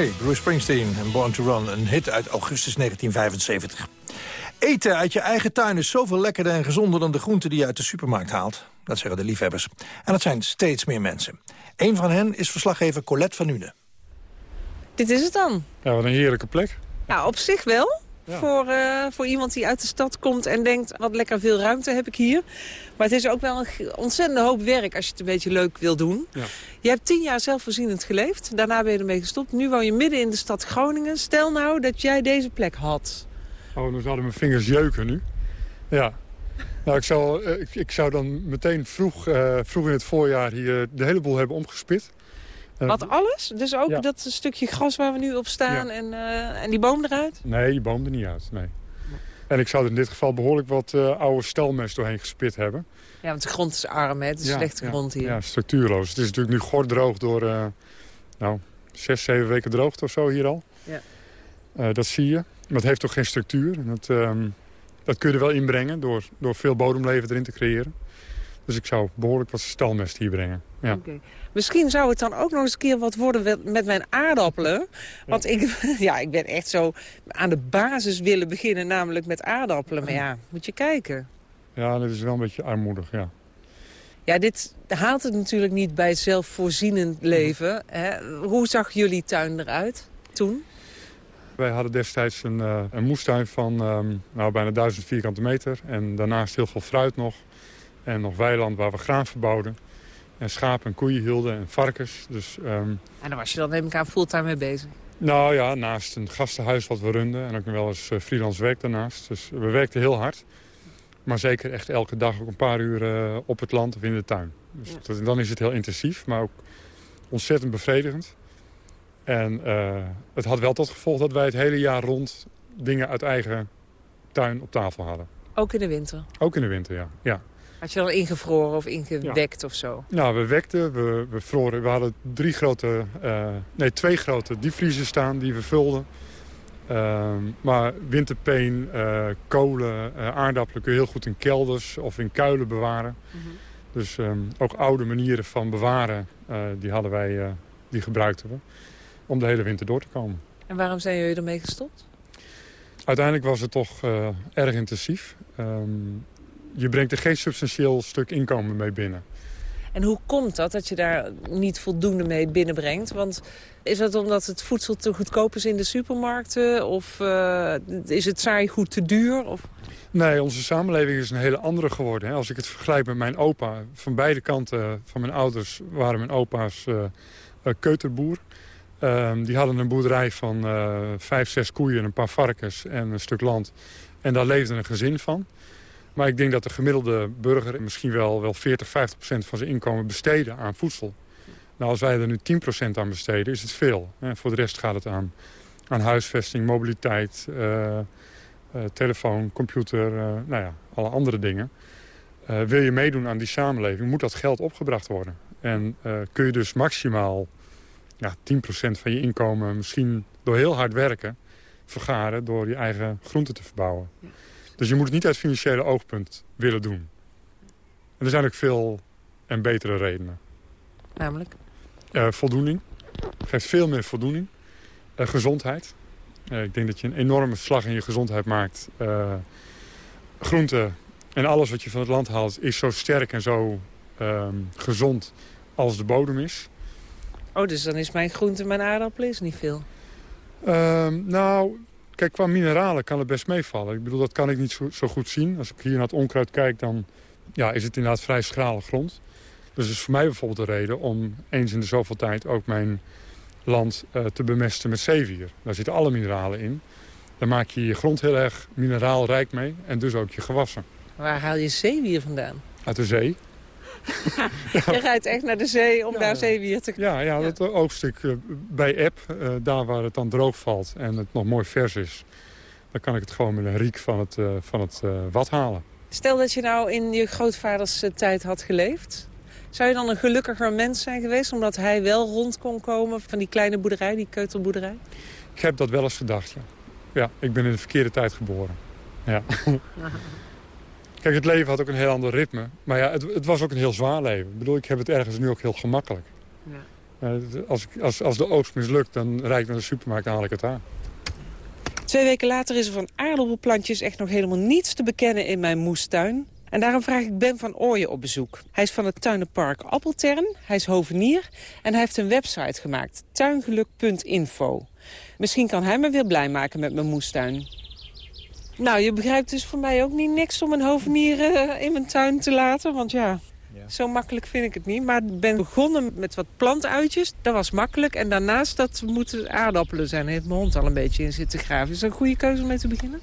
Hoi, Bruce Springsteen en Born to Run, een hit uit augustus 1975. Eten uit je eigen tuin is zoveel lekkerder en gezonder dan de groenten die je uit de supermarkt haalt. Dat zeggen de liefhebbers. En dat zijn steeds meer mensen. Een van hen is verslaggever Colette van Nuenen. Dit is het dan. Ja, wat een heerlijke plek. Ja, op zich wel. Voor, eh, voor iemand die uit de stad komt en denkt... wat lekker veel ruimte heb ik hier. Maar het is ook wel een ontzettende hoop werk als je het een beetje leuk wil doen. Ja. Je hebt tien jaar zelfvoorzienend geleefd. Daarna ben je ermee gestopt. Nu woon je midden in de stad Groningen. Stel nou dat jij deze plek had. Oh, dan zouden mijn vingers jeuken nu. Ja. Nou, ik zou, eh, ik, ik zou dan meteen vroeg, eh, vroeg in het voorjaar hier de hele boel hebben omgespit. Eh, Wat alles? Dus ook Ja. dat stukje gras waar we nu op staan en, eh, en die boom eruit? Nee, die boom er niet uit, nee. En ik zou er in dit geval behoorlijk wat eh, oude stalmest doorheen gespit hebben. Ja, want de grond is arm, hè? Het is Ja, slechte grond hier. Ja, structuurloos. Het is natuurlijk nu gordroog door, eh, nou, zes, zeven weken droogte of zo hier al. Ja. Dat zie je. Maar het heeft toch geen structuur. Dat, ehm, dat kun je er wel inbrengen door, door veel bodemleven erin te creëren. Dus ik zou behoorlijk wat stalmest hier brengen. Ja. Misschien zou het dan ook nog eens een keer wat worden met- met mijn aardappelen. Want ik, ja, ik ben echt zo aan de basis willen beginnen, namelijk met aardappelen. Maar ja, moet je kijken. ja, dat is wel een beetje armoedig, ja. Ja, dit haalt het natuurlijk niet bij zelfvoorzienend leven. Hè? Hoe zag jullie tuin eruit toen? Wij hadden destijds een, eh, een moestuin van ehm, nou, bijna 1000 vierkante meter. En daarnaast heel veel fruit nog. En nog weiland waar we graan verbouwden. En schapen en koeien hielden en varkens. Dus, ehm, En daar was je dan neem ik aan fulltime mee bezig. nou ja, naast een gastenhuis wat we runden. En ook nog wel eens eh, freelance werk daarnaast. Dus we werkten heel hard. Maar zeker echt elke dag ook een paar uur eh, op het land of in de tuin. Dus dat- dan is het heel intensief, maar ook ontzettend bevredigend. En eh, het had wel tot gevolg dat wij het hele jaar rond dingen uit eigen tuin op tafel hadden. Ook in de winter. Ook in de winter, ja. ja. Had je dan ingevroren of ingewekt of zo? Nou, we wekten, we, we vroren. We hadden drie grote, eh, nee, twee grote diepvriezen staan die we vulden. Ehm, maar winterpeen, eh, kolen, eh, aardappelen kun je heel goed in kelders of in kuilen bewaren. Dus ehm, ook oude manieren van bewaren, die hadden wij, die gebruikten we. Om de hele winter door te komen. En waarom zijn jullie ermee gestopt? Uiteindelijk was het toch erg intensief. Ehm, je brengt er geen substantieel stuk inkomen mee binnen. En hoe komt dat, dat je daar niet voldoende mee binnenbrengt? Want is dat omdat het voedsel te goedkoop is in de supermarkten? Of eh, is het saai goed te duur? Of... Nee, onze samenleving is een hele andere geworden. Hè. Als ik het vergelijk met mijn opa. Van beide kanten van mijn ouders waren mijn opa's eh, keuterboer. Ehm, die hadden een boerderij van vijf, zes koeien, een paar varkens en een stuk land. En daar leefde een gezin van. Maar ik denk dat de gemiddelde burger misschien wel, wel 40, 50 procent van zijn inkomen besteden aan voedsel. Nou, als wij er nu 10 procent aan besteden, is het veel. Hè. Voor de rest gaat het aan, aan huisvesting, mobiliteit, eh, eh, telefoon, computer, eh, nou ja, alle andere dingen. Wil je meedoen aan die samenleving, moet dat geld opgebracht worden. En kun je dus maximaal ja, 10% van je inkomen misschien door heel hard werken... vergaren door je eigen groenten te verbouwen. Dus je moet het niet uit financiële oogpunt willen doen. En er zijn ook veel en betere redenen. Namelijk? Eh, voldoening. Geeft veel meer voldoening. Eh, gezondheid. Eh, ik denk dat je een enorme slag in je gezondheid maakt. Groenten en alles wat je van het land haalt is zo sterk en zo ehm, gezond als de bodem is. Oh, dus dan is mijn groente, mijn aardappel is niet veel. Ehm, nou, kijk, qua mineralen kan het best meevallen. Ik bedoel, dat kan ik niet zo, zo goed zien. Als ik hier naar het onkruid kijk, dan ja, is het inderdaad vrij schrale grond. Dus het is voor mij bijvoorbeeld de reden om eens in de zoveel tijd ook mijn land eh, te bemesten met zeewier. Daar zitten alle mineralen in. Dan maak je je grond heel erg mineraalrijk mee en dus ook je gewassen. Waar haal je zeewier vandaan? Uit de zee. Je rijdt echt naar de zee om daar zeewier te Ja, ja, dat oogstuk eh, bij App, eh, daar waar het dan droog valt en het nog mooi vers is... dan kan ik het gewoon met een riek van het, eh, van het eh, wat halen. Stel dat je nou in je grootvaders eh, tijd had geleefd. Zou je dan een gelukkiger mens zijn geweest... omdat hij wel rond kon komen van die kleine boerderij, die keutelboerderij? Ik heb dat wel eens gedacht, ja. Ja, ik ben in de verkeerde tijd geboren. Ja. Kijk, het leven had ook een heel ander ritme. Maar ja, het, het was ook een heel zwaar leven. Ik bedoel, ik heb het ergens nu ook heel gemakkelijk. Ja. Eh, als, ik- als, als de oogst mislukt, dan rijd ik naar de supermarkt en haal ik het aan. Twee weken later is er van aardappelplantjes echt nog helemaal niets te bekennen in mijn moestuin. En daarom vraag ik Ben van Ooyen op bezoek. Hij is van het tuinenpark Appeltern, hij is hovenier en hij heeft een website gemaakt, tuingeluk.info. Misschien kan hij me weer blij maken met mijn moestuin. Nou, je begrijpt dus voor mij ook niet niks om een hovenier eh, in mijn tuin te laten, want ja... Zo makkelijk vind ik het niet. Maar ik ben begonnen met wat plantuitjes. Dat was makkelijk. En daarnaast dat moeten aardappelen zijn. Daar heeft mijn hond al een beetje in zitten graven. Is dat een goede keuze om mee te beginnen?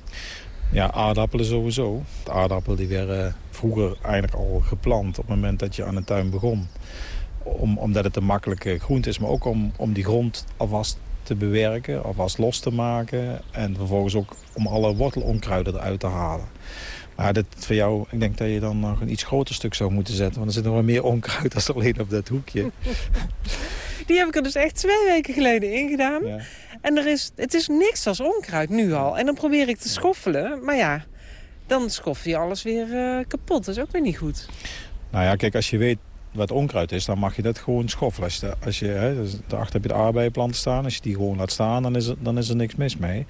Ja, aardappelen sowieso. De aardappelen die werden vroeger eigenlijk al geplant op het moment dat je aan de tuin begon. Om, omdat het een makkelijke groente is, maar ook om, om die grond alvast te bewerken, alvast los te maken. En vervolgens ook om alle wortelonkruiden eruit te halen. Maar dit voor jou, ik denk dat je dan nog een iets groter stuk zou moeten zetten. Want er zit nog wel meer onkruid dan alleen op dat hoekje. Die heb ik er dus echt twee weken geleden in gedaan. En er is, het is niks als onkruid nu al. En dan probeer ik te schoffelen. Maar ja, dan schoffel je alles weer eh, kapot. Dat is ook weer niet goed. Nou ja, kijk, als je weet wat onkruid is, dan mag je dat gewoon schoffelen. Als je, hè, dus daarachter heb je de aardbeienplanten staan. Als je die gewoon laat staan, dan is, er, dan is er niks mis mee.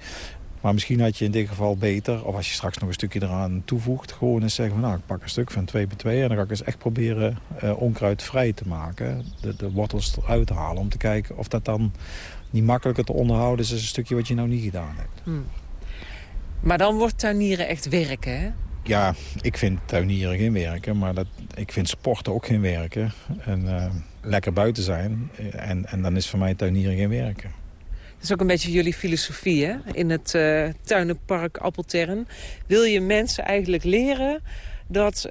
Maar misschien had je in dit geval beter, of als je straks nog een stukje eraan toevoegt... gewoon eens zeggen van, nou, ik pak een stuk van 2 bij 2 en dan ga ik eens echt proberen eh, onkruid vrij te maken. De, de wortels eruit te halen, om te kijken of dat dan niet makkelijker te onderhouden is... een stukje wat je nou niet gedaan hebt. Hm. Maar dan wordt tuinieren echt werken, hè? Ja, ik vind tuinieren geen werken, maar dat, ik vind sporten ook geen werken. En eh, lekker buiten zijn, eh, en, en dan is voor mij tuinieren geen werken. Dat is ook een beetje jullie filosofie, hè? In het eh, tuinenpark Appeltern wil je mensen eigenlijk leren dat,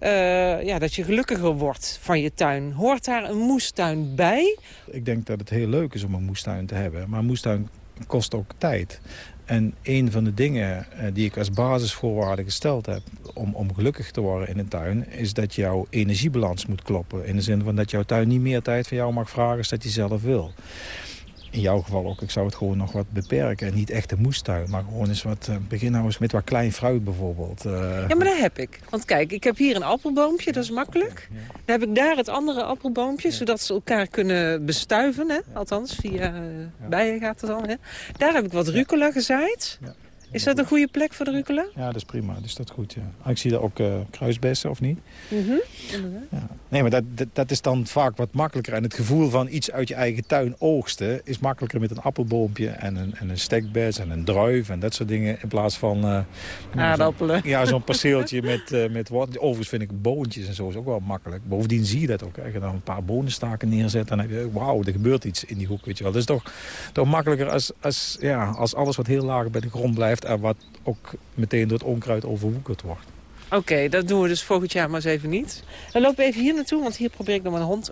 ja, dat je gelukkiger wordt van je tuin. Hoort daar een moestuin bij? Ik denk dat het heel leuk is om een moestuin te hebben, maar een moestuin kost ook tijd. En een van de dingen eh, die ik als basisvoorwaarde gesteld heb om, om gelukkig te worden in een tuin... is dat jouw energiebalans moet kloppen. In de zin van dat jouw tuin niet meer tijd van jou mag vragen als dat je zelf wil. In jouw geval ook, ik zou het gewoon nog wat beperken. En niet echt een moestuin, maar gewoon eens wat... eh, begin nou eens met wat klein fruit bijvoorbeeld. Eh, Ja, maar dat heb ik. Want kijk, ik heb hier een appelboompje, dat is makkelijk. Dan heb ik daar het andere appelboompje, zodat ze elkaar kunnen bestuiven. Hè? Althans, via bijen gaat het dan. Hè? Daar heb ik wat rucola gezaaid. Is dat een goede plek voor de rucola? Ja, dat is prima. Dus dat is goed, ja. Ah, Ik zie daar ook eh, kruisbessen, of niet? Mhm. Inderdaad. Nee, maar dat, dat, dat is dan vaak wat makkelijker. En het gevoel van iets uit je eigen tuin oogsten... is makkelijker met een appelboompje en een, en een stekbes en een druif... en dat soort dingen in plaats van... eh, Aardappelen. zo'n- Ja, zo'n perceeltje met, eh, met wat. Overigens vind ik boontjes en zo is ook wel makkelijk. Bovendien zie je dat ook. Als je dan een paar bonenstaken neerzet... dan heb je, wauw, er gebeurt iets in die hoek, weet je wel. Dat is toch, toch makkelijker als, als, ja, als alles wat heel laag bij de grond blijft... en wat ook meteen door het onkruid overwoekerd wordt. Oké, dat doen we dus volgend jaar maar eens even niet. Dan lopen we even hier naartoe, want hier probeer ik nog mijn hond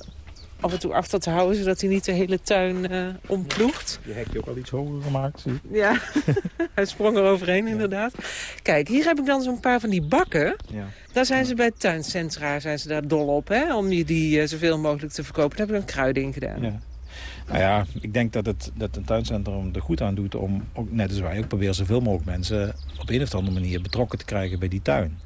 af en toe achter te houden... zodat hij niet de hele tuin eh omploegt. Je hekje ook al iets hoger gemaakt, zie ik. Ja, hij sprong er overheen inderdaad. Kijk, hier heb ik dan zo'n paar van die bakken. Ja. Daar zijn ze bij het tuincentra zijn ze daar dol op, hè? om die, die eh, zoveel mogelijk te verkopen. Daar heb ik een kruiden in gedaan. Ja. Nou ja, ik denk dat het dat een tuincentrum er goed aan doet om, ook, net als wij, ook proberen zoveel mogelijk mensen op een of andere manier betrokken te krijgen bij die tuin.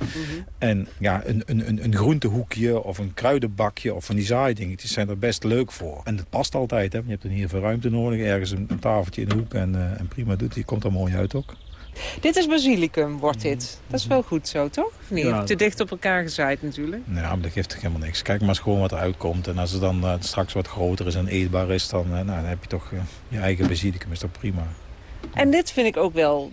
En ja, een, een, een, een groentehoekje of een kruidenbakje of van die zaaidingetjes zijn er best leuk voor. En het past altijd, hè. Je hebt dan hier veel ruimte nodig, ergens een, een tafeltje in de hoek en, eh, en prima doet. Die komt er mooi uit ook. Dit is basilicum, wordt dit. Dat is wel goed zo, toch? Of niet? Ja. Te dicht op elkaar gezaaid natuurlijk. Nou, maar dat geeft toch helemaal niks. Kijk maar eens gewoon wat eruit komt. En als het dan eh, straks wat groter is en eetbaar is, dan, eh, nou, dan heb je toch eh, je eigen basilicum. Is toch prima. En dit vind ik ook wel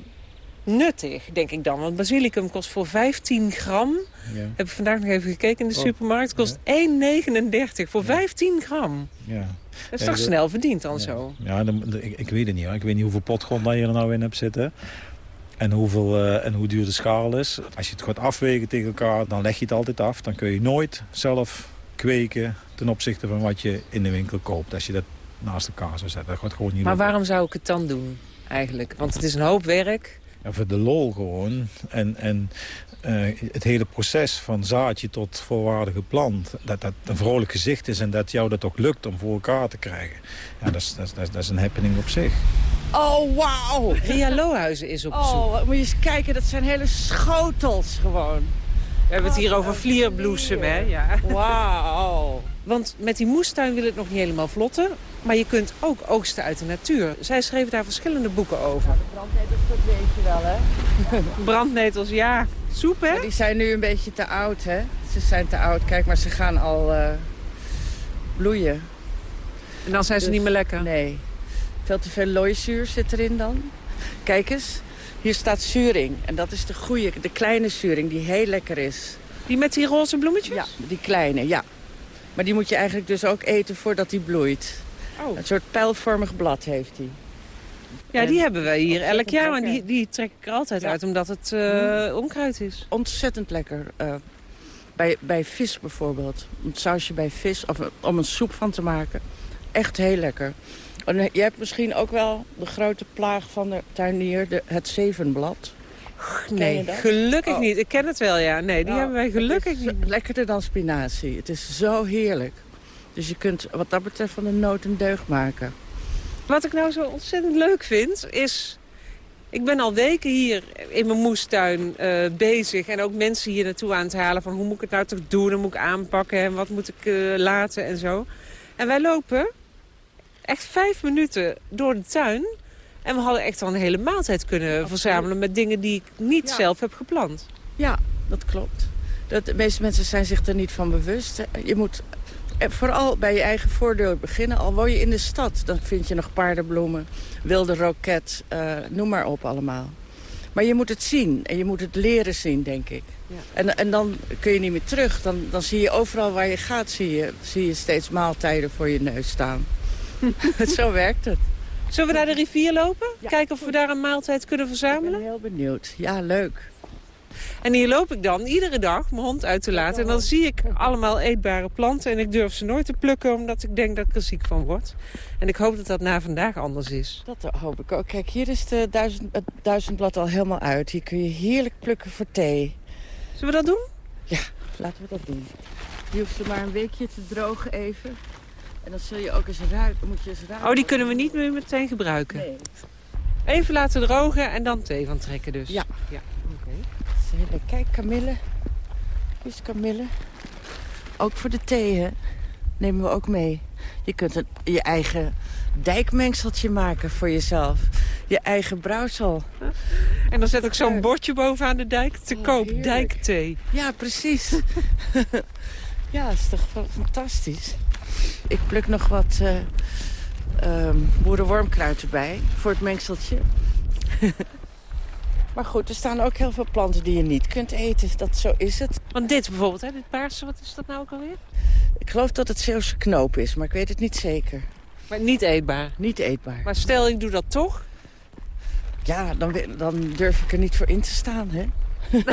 nuttig, denk ik dan. Want basilicum kost voor 15 gram... Ja. Heb ik vandaag nog even gekeken in de Oh. supermarkt. kost 1,39 voor 15 gram. Ja. Dat is Ja, toch dat- snel verdiend dan zo. Ja, dan, ik, ik weet het niet. Hoor. Ik weet niet hoeveel potgrond dat je er nou in hebt zitten. En, hoeveel, eh, en hoe duur de schaal is. Als je het gaat afwegen tegen elkaar, dan leg je het altijd af. Dan kun je nooit zelf kweken ten opzichte van wat je in de winkel koopt. Als je dat naast elkaar zou zetten. Dat gaat gewoon niet Maar waarom zou ik het dan doen, eigenlijk? Want het is een hoop werk. Ja, voor de lol gewoon. En, en eh, het hele proces van zaadje tot volwaardige plant. Dat dat een vrolijk gezicht is en dat jou dat ook lukt om voor elkaar te krijgen. Ja, dat is, dat is, dat is, dat is een happening op zich. Oh, wauw. Ria Lohuizen is op bezoek. Oh, moet je eens kijken, dat zijn hele schotels gewoon. We hebben het hier over vlierbloesem, hè? Ja. Wauw. Want met die moestuin wil het nog niet helemaal vlotten. Maar je kunt ook oogsten uit de natuur. Zij schreef daar verschillende boeken over. Brandnetels, dat weet je wel, hè? Brandnetels, ja. Soep, hè? Maar die zijn nu een beetje te oud, hè? Ze zijn te oud. Kijk, maar ze gaan al eh, bloeien. En dan zijn ze Dus- niet meer lekker? Nee. Veel te veel looizuur zit erin dan. Kijk eens, hier staat zuring. En dat is de goede, de kleine zuring die heel lekker is. Die met die roze bloemetjes? Ja, die kleine, ja. Maar die moet je eigenlijk dus ook eten voordat die bloeit. Oh. Een soort pijlvormig blad heeft hij. Ja, die hebben wij hier elk jaar. Maar die, die trek ik er altijd uit, omdat het eh, onkruid is. Ontzettend lekker. eh, bij, bij vis bijvoorbeeld. Een sausje bij vis, of om een soep van te maken. Echt heel lekker. En je hebt misschien ook wel de grote plaag van de tuinier, de, het zevenblad. Nee, gelukkig Oh. niet. Ik ken het wel, ja. Nee, die Nou, hebben wij gelukkig niet. Lekkerder dan spinazie. Het is zo heerlijk. Dus je kunt wat dat betreft van de nood een deugd maken. Wat ik nou zo ontzettend leuk vind, is... Ik ben al weken hier in mijn moestuin eh, bezig. En ook mensen hier naartoe aan het halen van hoe moet ik het nou toch doen? Hoe moet ik aanpakken? En wat moet ik eh, laten en zo. En wij lopen echt vijf minuten door de tuin. En we hadden echt al een hele maaltijd kunnen verzamelen... met dingen die ik niet Ja. zelf heb geplant. Ja, dat klopt. Dat, de meeste mensen zijn zich er niet van bewust. Je moet vooral bij je eigen voordeur beginnen. Al woon je in de stad, dan vind je nog paardenbloemen, wilde roket, eh, noem maar op allemaal. Maar je moet het zien en je moet het leren zien, denk ik. En, en dan kun je niet meer terug. Dan, dan zie je overal waar je gaat, zie je, zie je steeds maaltijden voor je neus staan. Zo werkt het. Zullen we naar de rivier lopen? Kijken of we daar een maaltijd kunnen verzamelen? Ik ben heel benieuwd. Ja, leuk. En hier loop ik dan iedere dag mijn hond uit te laten. En dan zie ik allemaal eetbare planten. En ik durf ze nooit te plukken omdat ik denk dat ik er ziek van word. En ik hoop dat dat na vandaag anders is. Dat hoop ik ook. Kijk, hier is de duizend, het duizendblad al helemaal uit. Hier kun je heerlijk plukken voor thee. Zullen we dat doen? Ja, laten we dat doen. Je hoeft ze maar een weekje te drogen even. En dan zul je ook eens ruiken. Moet je eens ruiken. Oh, die kunnen we niet meer meteen gebruiken. Nee. Even laten drogen en dan thee van trekken dus. Ja. ja. Heerlijk. Kijk, kamille. Hier is kamille. Ook voor de thee, hè. Nemen we ook mee. Je kunt een, je eigen dijkmengseltje maken voor jezelf. je eigen brouwsel. En dan zet ik zo'n bordje bovenaan de dijk. Te koop dijkthee. Ja, precies. ja, dat is toch fa- fantastisch. Ik pluk nog wat eh ehm, boerenwormkruid erbij voor het mengseltje. maar goed, er staan ook heel veel planten die je niet kunt eten. Dat, zo is het. Want dit bijvoorbeeld, hè, dit paarse, wat is dat nou ook alweer? Ik geloof dat het Zeeuwse knoop is, maar ik weet het niet zeker. Maar niet eetbaar? Niet eetbaar. Maar stel, ik doe dat toch? Ja, dan, dan durf ik er niet voor in te staan, hè?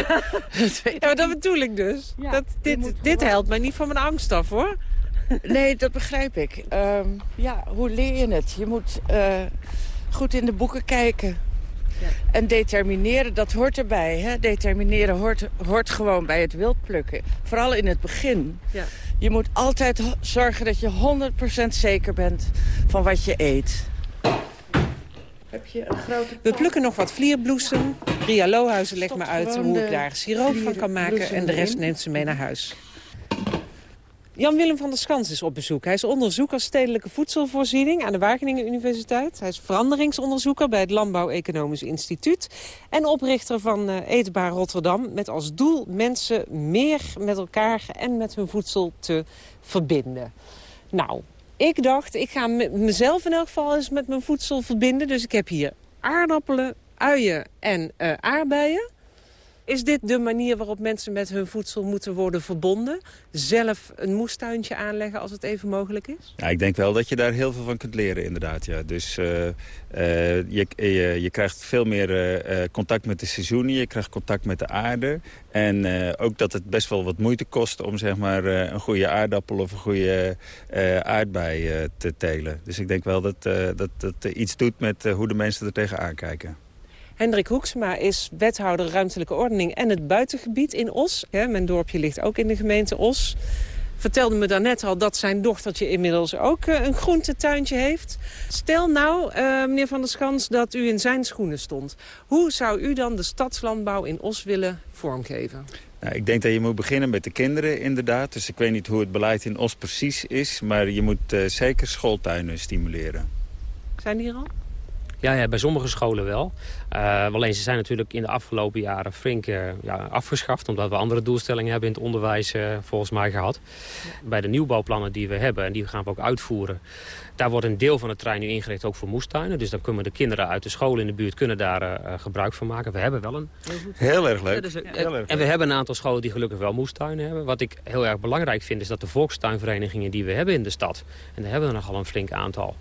Ja, maar dat bedoel ik dus. dat, dit dit helpt mij niet van mijn angst af, hoor. Nee, dat begrijp ik. Ehm, ja, hoe leer je het? Je moet eh, goed in de boeken kijken. En determineren, dat hoort erbij. Hè? Determineren hoort, hoort gewoon bij het wildplukken. Vooral in het begin. Ja. Je moet altijd zorgen dat je 100% zeker bent van wat je eet. Heb je een grote We plukken nog wat vlierbloesem. Ria Lohuizen legt me uit hoe ik daar siroop van kan maken. En de rest neemt ze mee naar huis. Jan-Willem van der Skans is op bezoek. Hij is onderzoeker stedelijke voedselvoorziening aan de Wageningen Universiteit. Hij is veranderingsonderzoeker bij het Landbouw Economisch Instituut. En oprichter van eh, Eetbaar Rotterdam. Met als doel mensen meer met elkaar en met hun voedsel te verbinden. Nou, ik dacht, ik ga me- mezelf in elk geval eens met mijn voedsel verbinden. Dus ik heb hier aardappelen, uien en eh, aardbeien. Is dit de manier waarop mensen met hun voedsel moeten worden verbonden? Zelf een moestuintje aanleggen als het even mogelijk is? Ja, ik denk wel dat je daar heel veel van kunt leren, inderdaad. Ja. Dus eh, eh, je, je, je krijgt veel meer eh, eh, contact met de seizoenen, je krijgt contact met de aarde. En eh, ook dat het best wel wat moeite kost om zeg maar, eh, een goede aardappel of een goede eh, aardbei eh, te telen. Dus ik denk wel dat eh, dat, dat eh, iets doet met eh, hoe de mensen er tegenaan kijken. Hendrik Hoeksma is wethouder ruimtelijke ordening en het buitengebied in Os. Hè, mijn dorpje ligt ook in de gemeente Os. Vertelde me daarnet al dat zijn dochtertje inmiddels ook eh, een groentetuintje heeft. Stel nou, eh, meneer Van der Schans, dat u in zijn schoenen stond. Hoe zou u dan de stadslandbouw in Os willen vormgeven? Nou, ik denk dat je moet beginnen met de kinderen inderdaad. Dus ik weet niet hoe het beleid in Os precies is. Maar je moet eh, zeker schooltuinen stimuleren. Zijn die er al? Ja, ja, bij sommige scholen wel. Eh, alleen ze zijn natuurlijk in de afgelopen jaren flink eh, ja, afgeschaft... omdat we andere doelstellingen hebben in het onderwijs eh, volgens mij gehad. Bij de nieuwbouwplannen die we hebben, en die gaan we ook uitvoeren... daar wordt een deel van het trein nu ingericht ook voor moestuinen. Dus dan kunnen de kinderen uit de scholen in de buurt kunnen daar eh, eh, gebruik van maken. We hebben wel een... Heel erg leuk. Ja, dus, Heel erg en we hebben een aantal scholen die gelukkig wel moestuinen hebben. Wat ik heel erg belangrijk vind is dat de volkstuinverenigingen die we hebben in de stad... en daar hebben we nogal een flink aantal...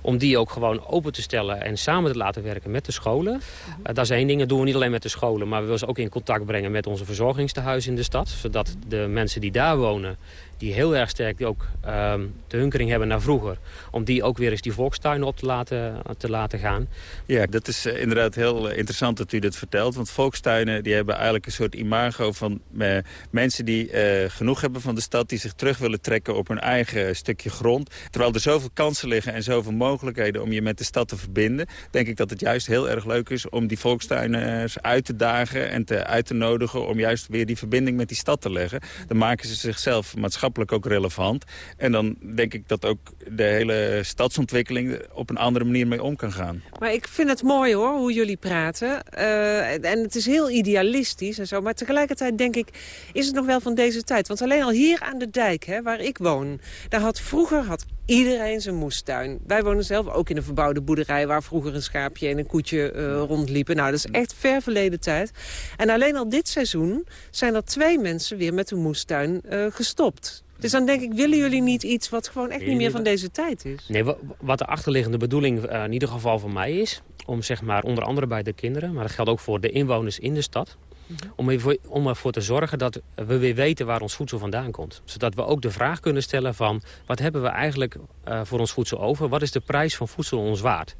om die ook gewoon open te stellen en samen te laten werken met de scholen. Eh, dat is één ding, dat doen we niet alleen met de scholen... maar we willen ze ook in contact brengen met onze verzorgingstehuizen in de stad. Zodat de mensen die daar wonen, die heel erg sterk ook ehm, de hunkering hebben naar vroeger... om die ook weer eens die volkstuinen op te laten, te laten gaan. Ja, dat is eh, inderdaad heel eh, interessant dat u dat vertelt. Want volkstuinen die hebben eigenlijk een soort imago van eh, mensen die genoeg hebben van de stad... die zich terug willen trekken op hun eigen stukje grond. Terwijl er zoveel kansen liggen en zoveel mogelijkheden om je met de stad te verbinden... denk ik dat het juist heel erg leuk is om die volkstuiners uit te dagen... en te, uit te nodigen om juist weer die verbinding met die stad te leggen. Dan maken ze zichzelf maatschappelijk ook relevant. En dan denk ik dat ook de hele stadsontwikkeling op een andere manier mee om kan gaan. Maar ik vind het mooi hoor, hoe jullie praten. Eh, en het is heel idealistisch en zo. Maar tegelijkertijd denk ik, is het nog wel van deze tijd. Want alleen al hier aan de dijk, hè, waar ik woon... daar had vroeger had iedereen zijn moestuin. Wij wonen zelf ook in een verbouwde boerderij... waar vroeger een schaapje en een koetje eh, rondliepen. Nou, dat is echt ver verleden tijd. En alleen al dit seizoen zijn er twee mensen weer met een moestuin eh, gestopt. Dus dan denk ik, willen jullie niet iets wat gewoon echt niet meer van deze tijd is? Nee, wa- wat de achterliggende bedoeling eh, in ieder geval van mij is... om zeg maar onder andere bij de kinderen... maar dat geldt ook voor de inwoners in de stad... Om, ervoor, om te zorgen dat we weer weten waar ons voedsel vandaan komt. Zodat we ook de vraag kunnen stellen van... wat hebben we eigenlijk eh, voor ons voedsel over? Wat is de prijs van voedsel ons waard?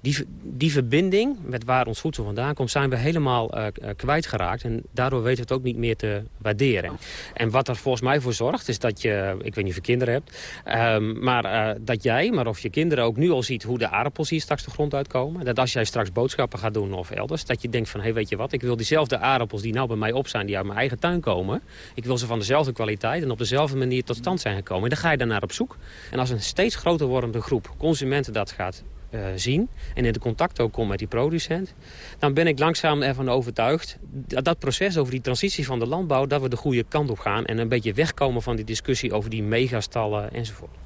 Die, die verbinding met waar ons voedsel vandaan komt... zijn we helemaal eh, kwijtgeraakt. En daardoor weten we het ook niet meer te waarderen. En wat er volgens mij voor zorgt, is dat je... ik weet niet of je kinderen hebt... ehm, maar eh, dat jij, maar of je kinderen ook nu al ziet... hoe de aardappels hier straks de grond uitkomen. Dat als jij straks boodschappen gaat doen of elders... dat je denkt van, hé, hey, weet je wat... ik wil diezelfde aardappels die nou bij mij op zijn... die uit mijn eigen tuin komen... ik wil ze van dezelfde kwaliteit en op dezelfde manier tot stand zijn gekomen. En dan ga je daarnaar op zoek. En als een steeds groter wordende groep consumenten dat gaat eh, zien... en in de contact ook kom met die producent... dan ben ik langzaam ervan overtuigd... dat dat proces over die transitie van de landbouw... dat we de goede kant op gaan... en een beetje wegkomen van die discussie over die megastallen enzovoort.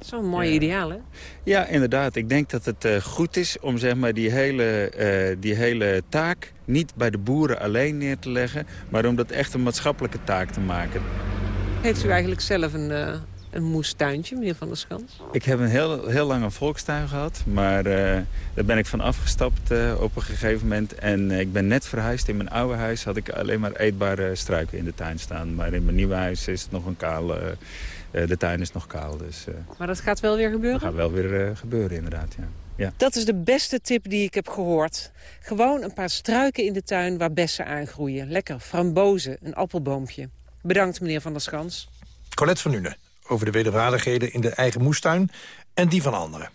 Zo'n mooi ideaal, hè? Ja, inderdaad. Ik denk dat het eh, goed is om zeg maar, die, hele, eh, die hele taak niet bij de boeren alleen neer te leggen... maar om dat echt een maatschappelijke taak te maken. Heeft u eigenlijk zelf een, eh, een moestuintje, meneer Van der Schans? Ik heb een heel, heel lang een volkstuin gehad, maar eh, daar ben ik van afgestapt eh, op een gegeven moment. En eh, ik ben net verhuisd. In mijn oude huis had ik alleen maar eetbare struiken in de tuin staan. Maar in mijn nieuwe huis is het nog een kaal... de tuin is nog kaal, dus eh, Maar dat gaat wel weer gebeuren? dat gaat wel weer eh, gebeuren inderdaad, ja. ja. Dat is de beste tip die ik heb gehoord. Gewoon een paar struiken in de tuin waar bessen aangroeien. Lekker frambozen, een appelboompje. Bedankt, meneer Van der Schans. Colette van Nuenen over de wederwaardigheden in de eigen moestuin en die van anderen.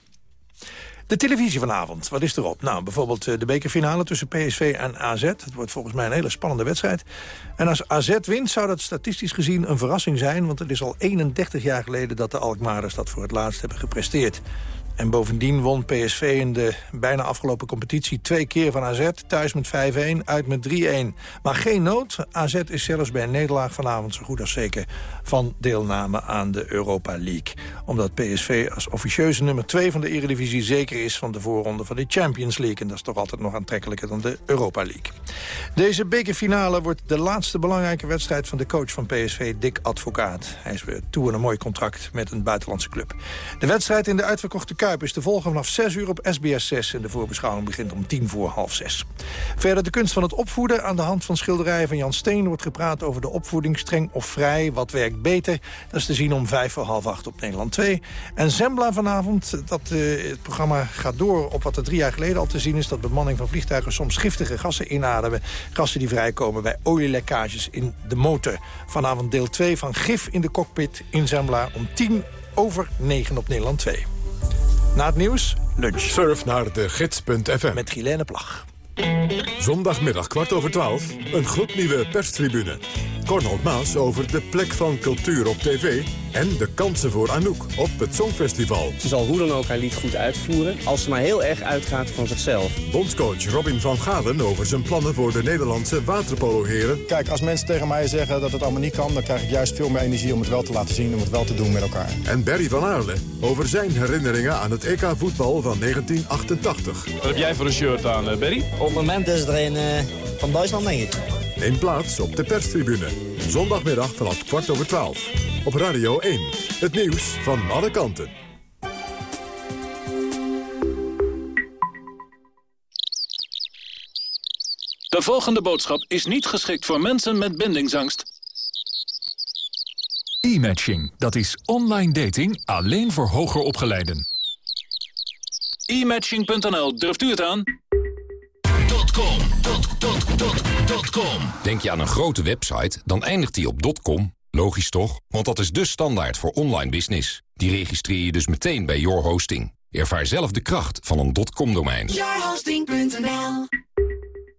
De televisie vanavond, wat is erop? Nou, bijvoorbeeld eh, de bekerfinale tussen PSV en AZ. Het wordt volgens mij een hele spannende wedstrijd. En als AZ wint, zou dat statistisch gezien een verrassing zijn... want het is al 31 jaar geleden dat de Alkmaarders dat voor het laatst hebben gepresteerd. En bovendien won PSV in de bijna afgelopen competitie twee keer van AZ. Thuis met 5-1, uit met 3-1. Maar geen nood. AZ is zelfs bij een nederlaag vanavond zo goed als zeker... van deelname aan de Europa League. Omdat PSV als officieuze nummer 2 van de Eredivisie... zeker is van de voorronde van de Champions League. En dat is toch altijd nog aantrekkelijker dan de Europa League. Deze bekerfinale wordt de laatste belangrijke wedstrijd... van de coach van PSV, Dick Advocaat. Hij is weer toe aan een mooi contract met een buitenlandse club. De wedstrijd in de uitverkochte Kuip is te volgen vanaf 6 uur op SBS 6. En de voorbeschouwing begint om 10 voor half 6. Verder de kunst van het opvoeden. Aan de hand van schilderijen van Jan Steen wordt gepraat over de opvoeding streng of vrij. Wat werkt beter? Dat is te zien om 5 voor half 8 op Nederland 2. En Zembla vanavond, dat, eh, het programma gaat door op wat er drie jaar geleden al te zien is. Dat bemanning van vliegtuigen soms giftige gassen inademen. Gassen die vrijkomen bij olielekkages in de motor. Vanavond deel 2 van Gif in de cockpit in Zembla om 10 over 9 op Nederland 2. Na het nieuws, lunch. Surf naar de gids.fm. Met Guilaine Plag. Zondagmiddag kwart over twaalf, een gloednieuwe perstribune. Cornel Maas over de plek van cultuur op tv... en de kansen voor Anouk op het Songfestival. Ze zal hoe dan ook haar lied goed uitvoeren, als ze maar heel erg uitgaat van zichzelf. Bondscoach Robin van Galen over zijn plannen voor de Nederlandse waterpoloheren. Kijk, als mensen tegen mij zeggen dat het allemaal niet kan... dan krijg ik juist veel meer energie om het wel te laten zien, om het wel te doen met elkaar. En Barry van Aarle over zijn herinneringen aan het EK voetbal van 1988. Wat heb jij voor een shirt aan, eh, Berry? Op het moment is er een eh, van Duitsland, denk ik. Neem plaats op de perstribune. Zondagmiddag vanaf kwart over twaalf. Op Radio 1. Het nieuws van alle kanten. De volgende boodschap is niet geschikt voor mensen met bindingsangst. E-matching, dat is online dating alleen voor hoger opgeleiden. E-matching.nl, durft u het aan? .com, dot, dot, dot, dot .com. Denk je aan een grote website, dan eindigt die op .com. Logisch toch? Want dat is de standaard voor online business. Die registreer je dus meteen bij Your Hosting. Ervaar zelf de kracht van een .com-domein. Yourhosting.nl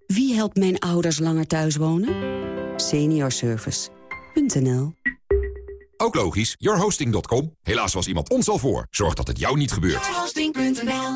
Wie helpt mijn ouders langer thuis wonen? Seniorservice.nl Ook logisch, yourhosting.com. Helaas was iemand ons al voor. Zorg dat het jou niet gebeurt. Yourhosting.nl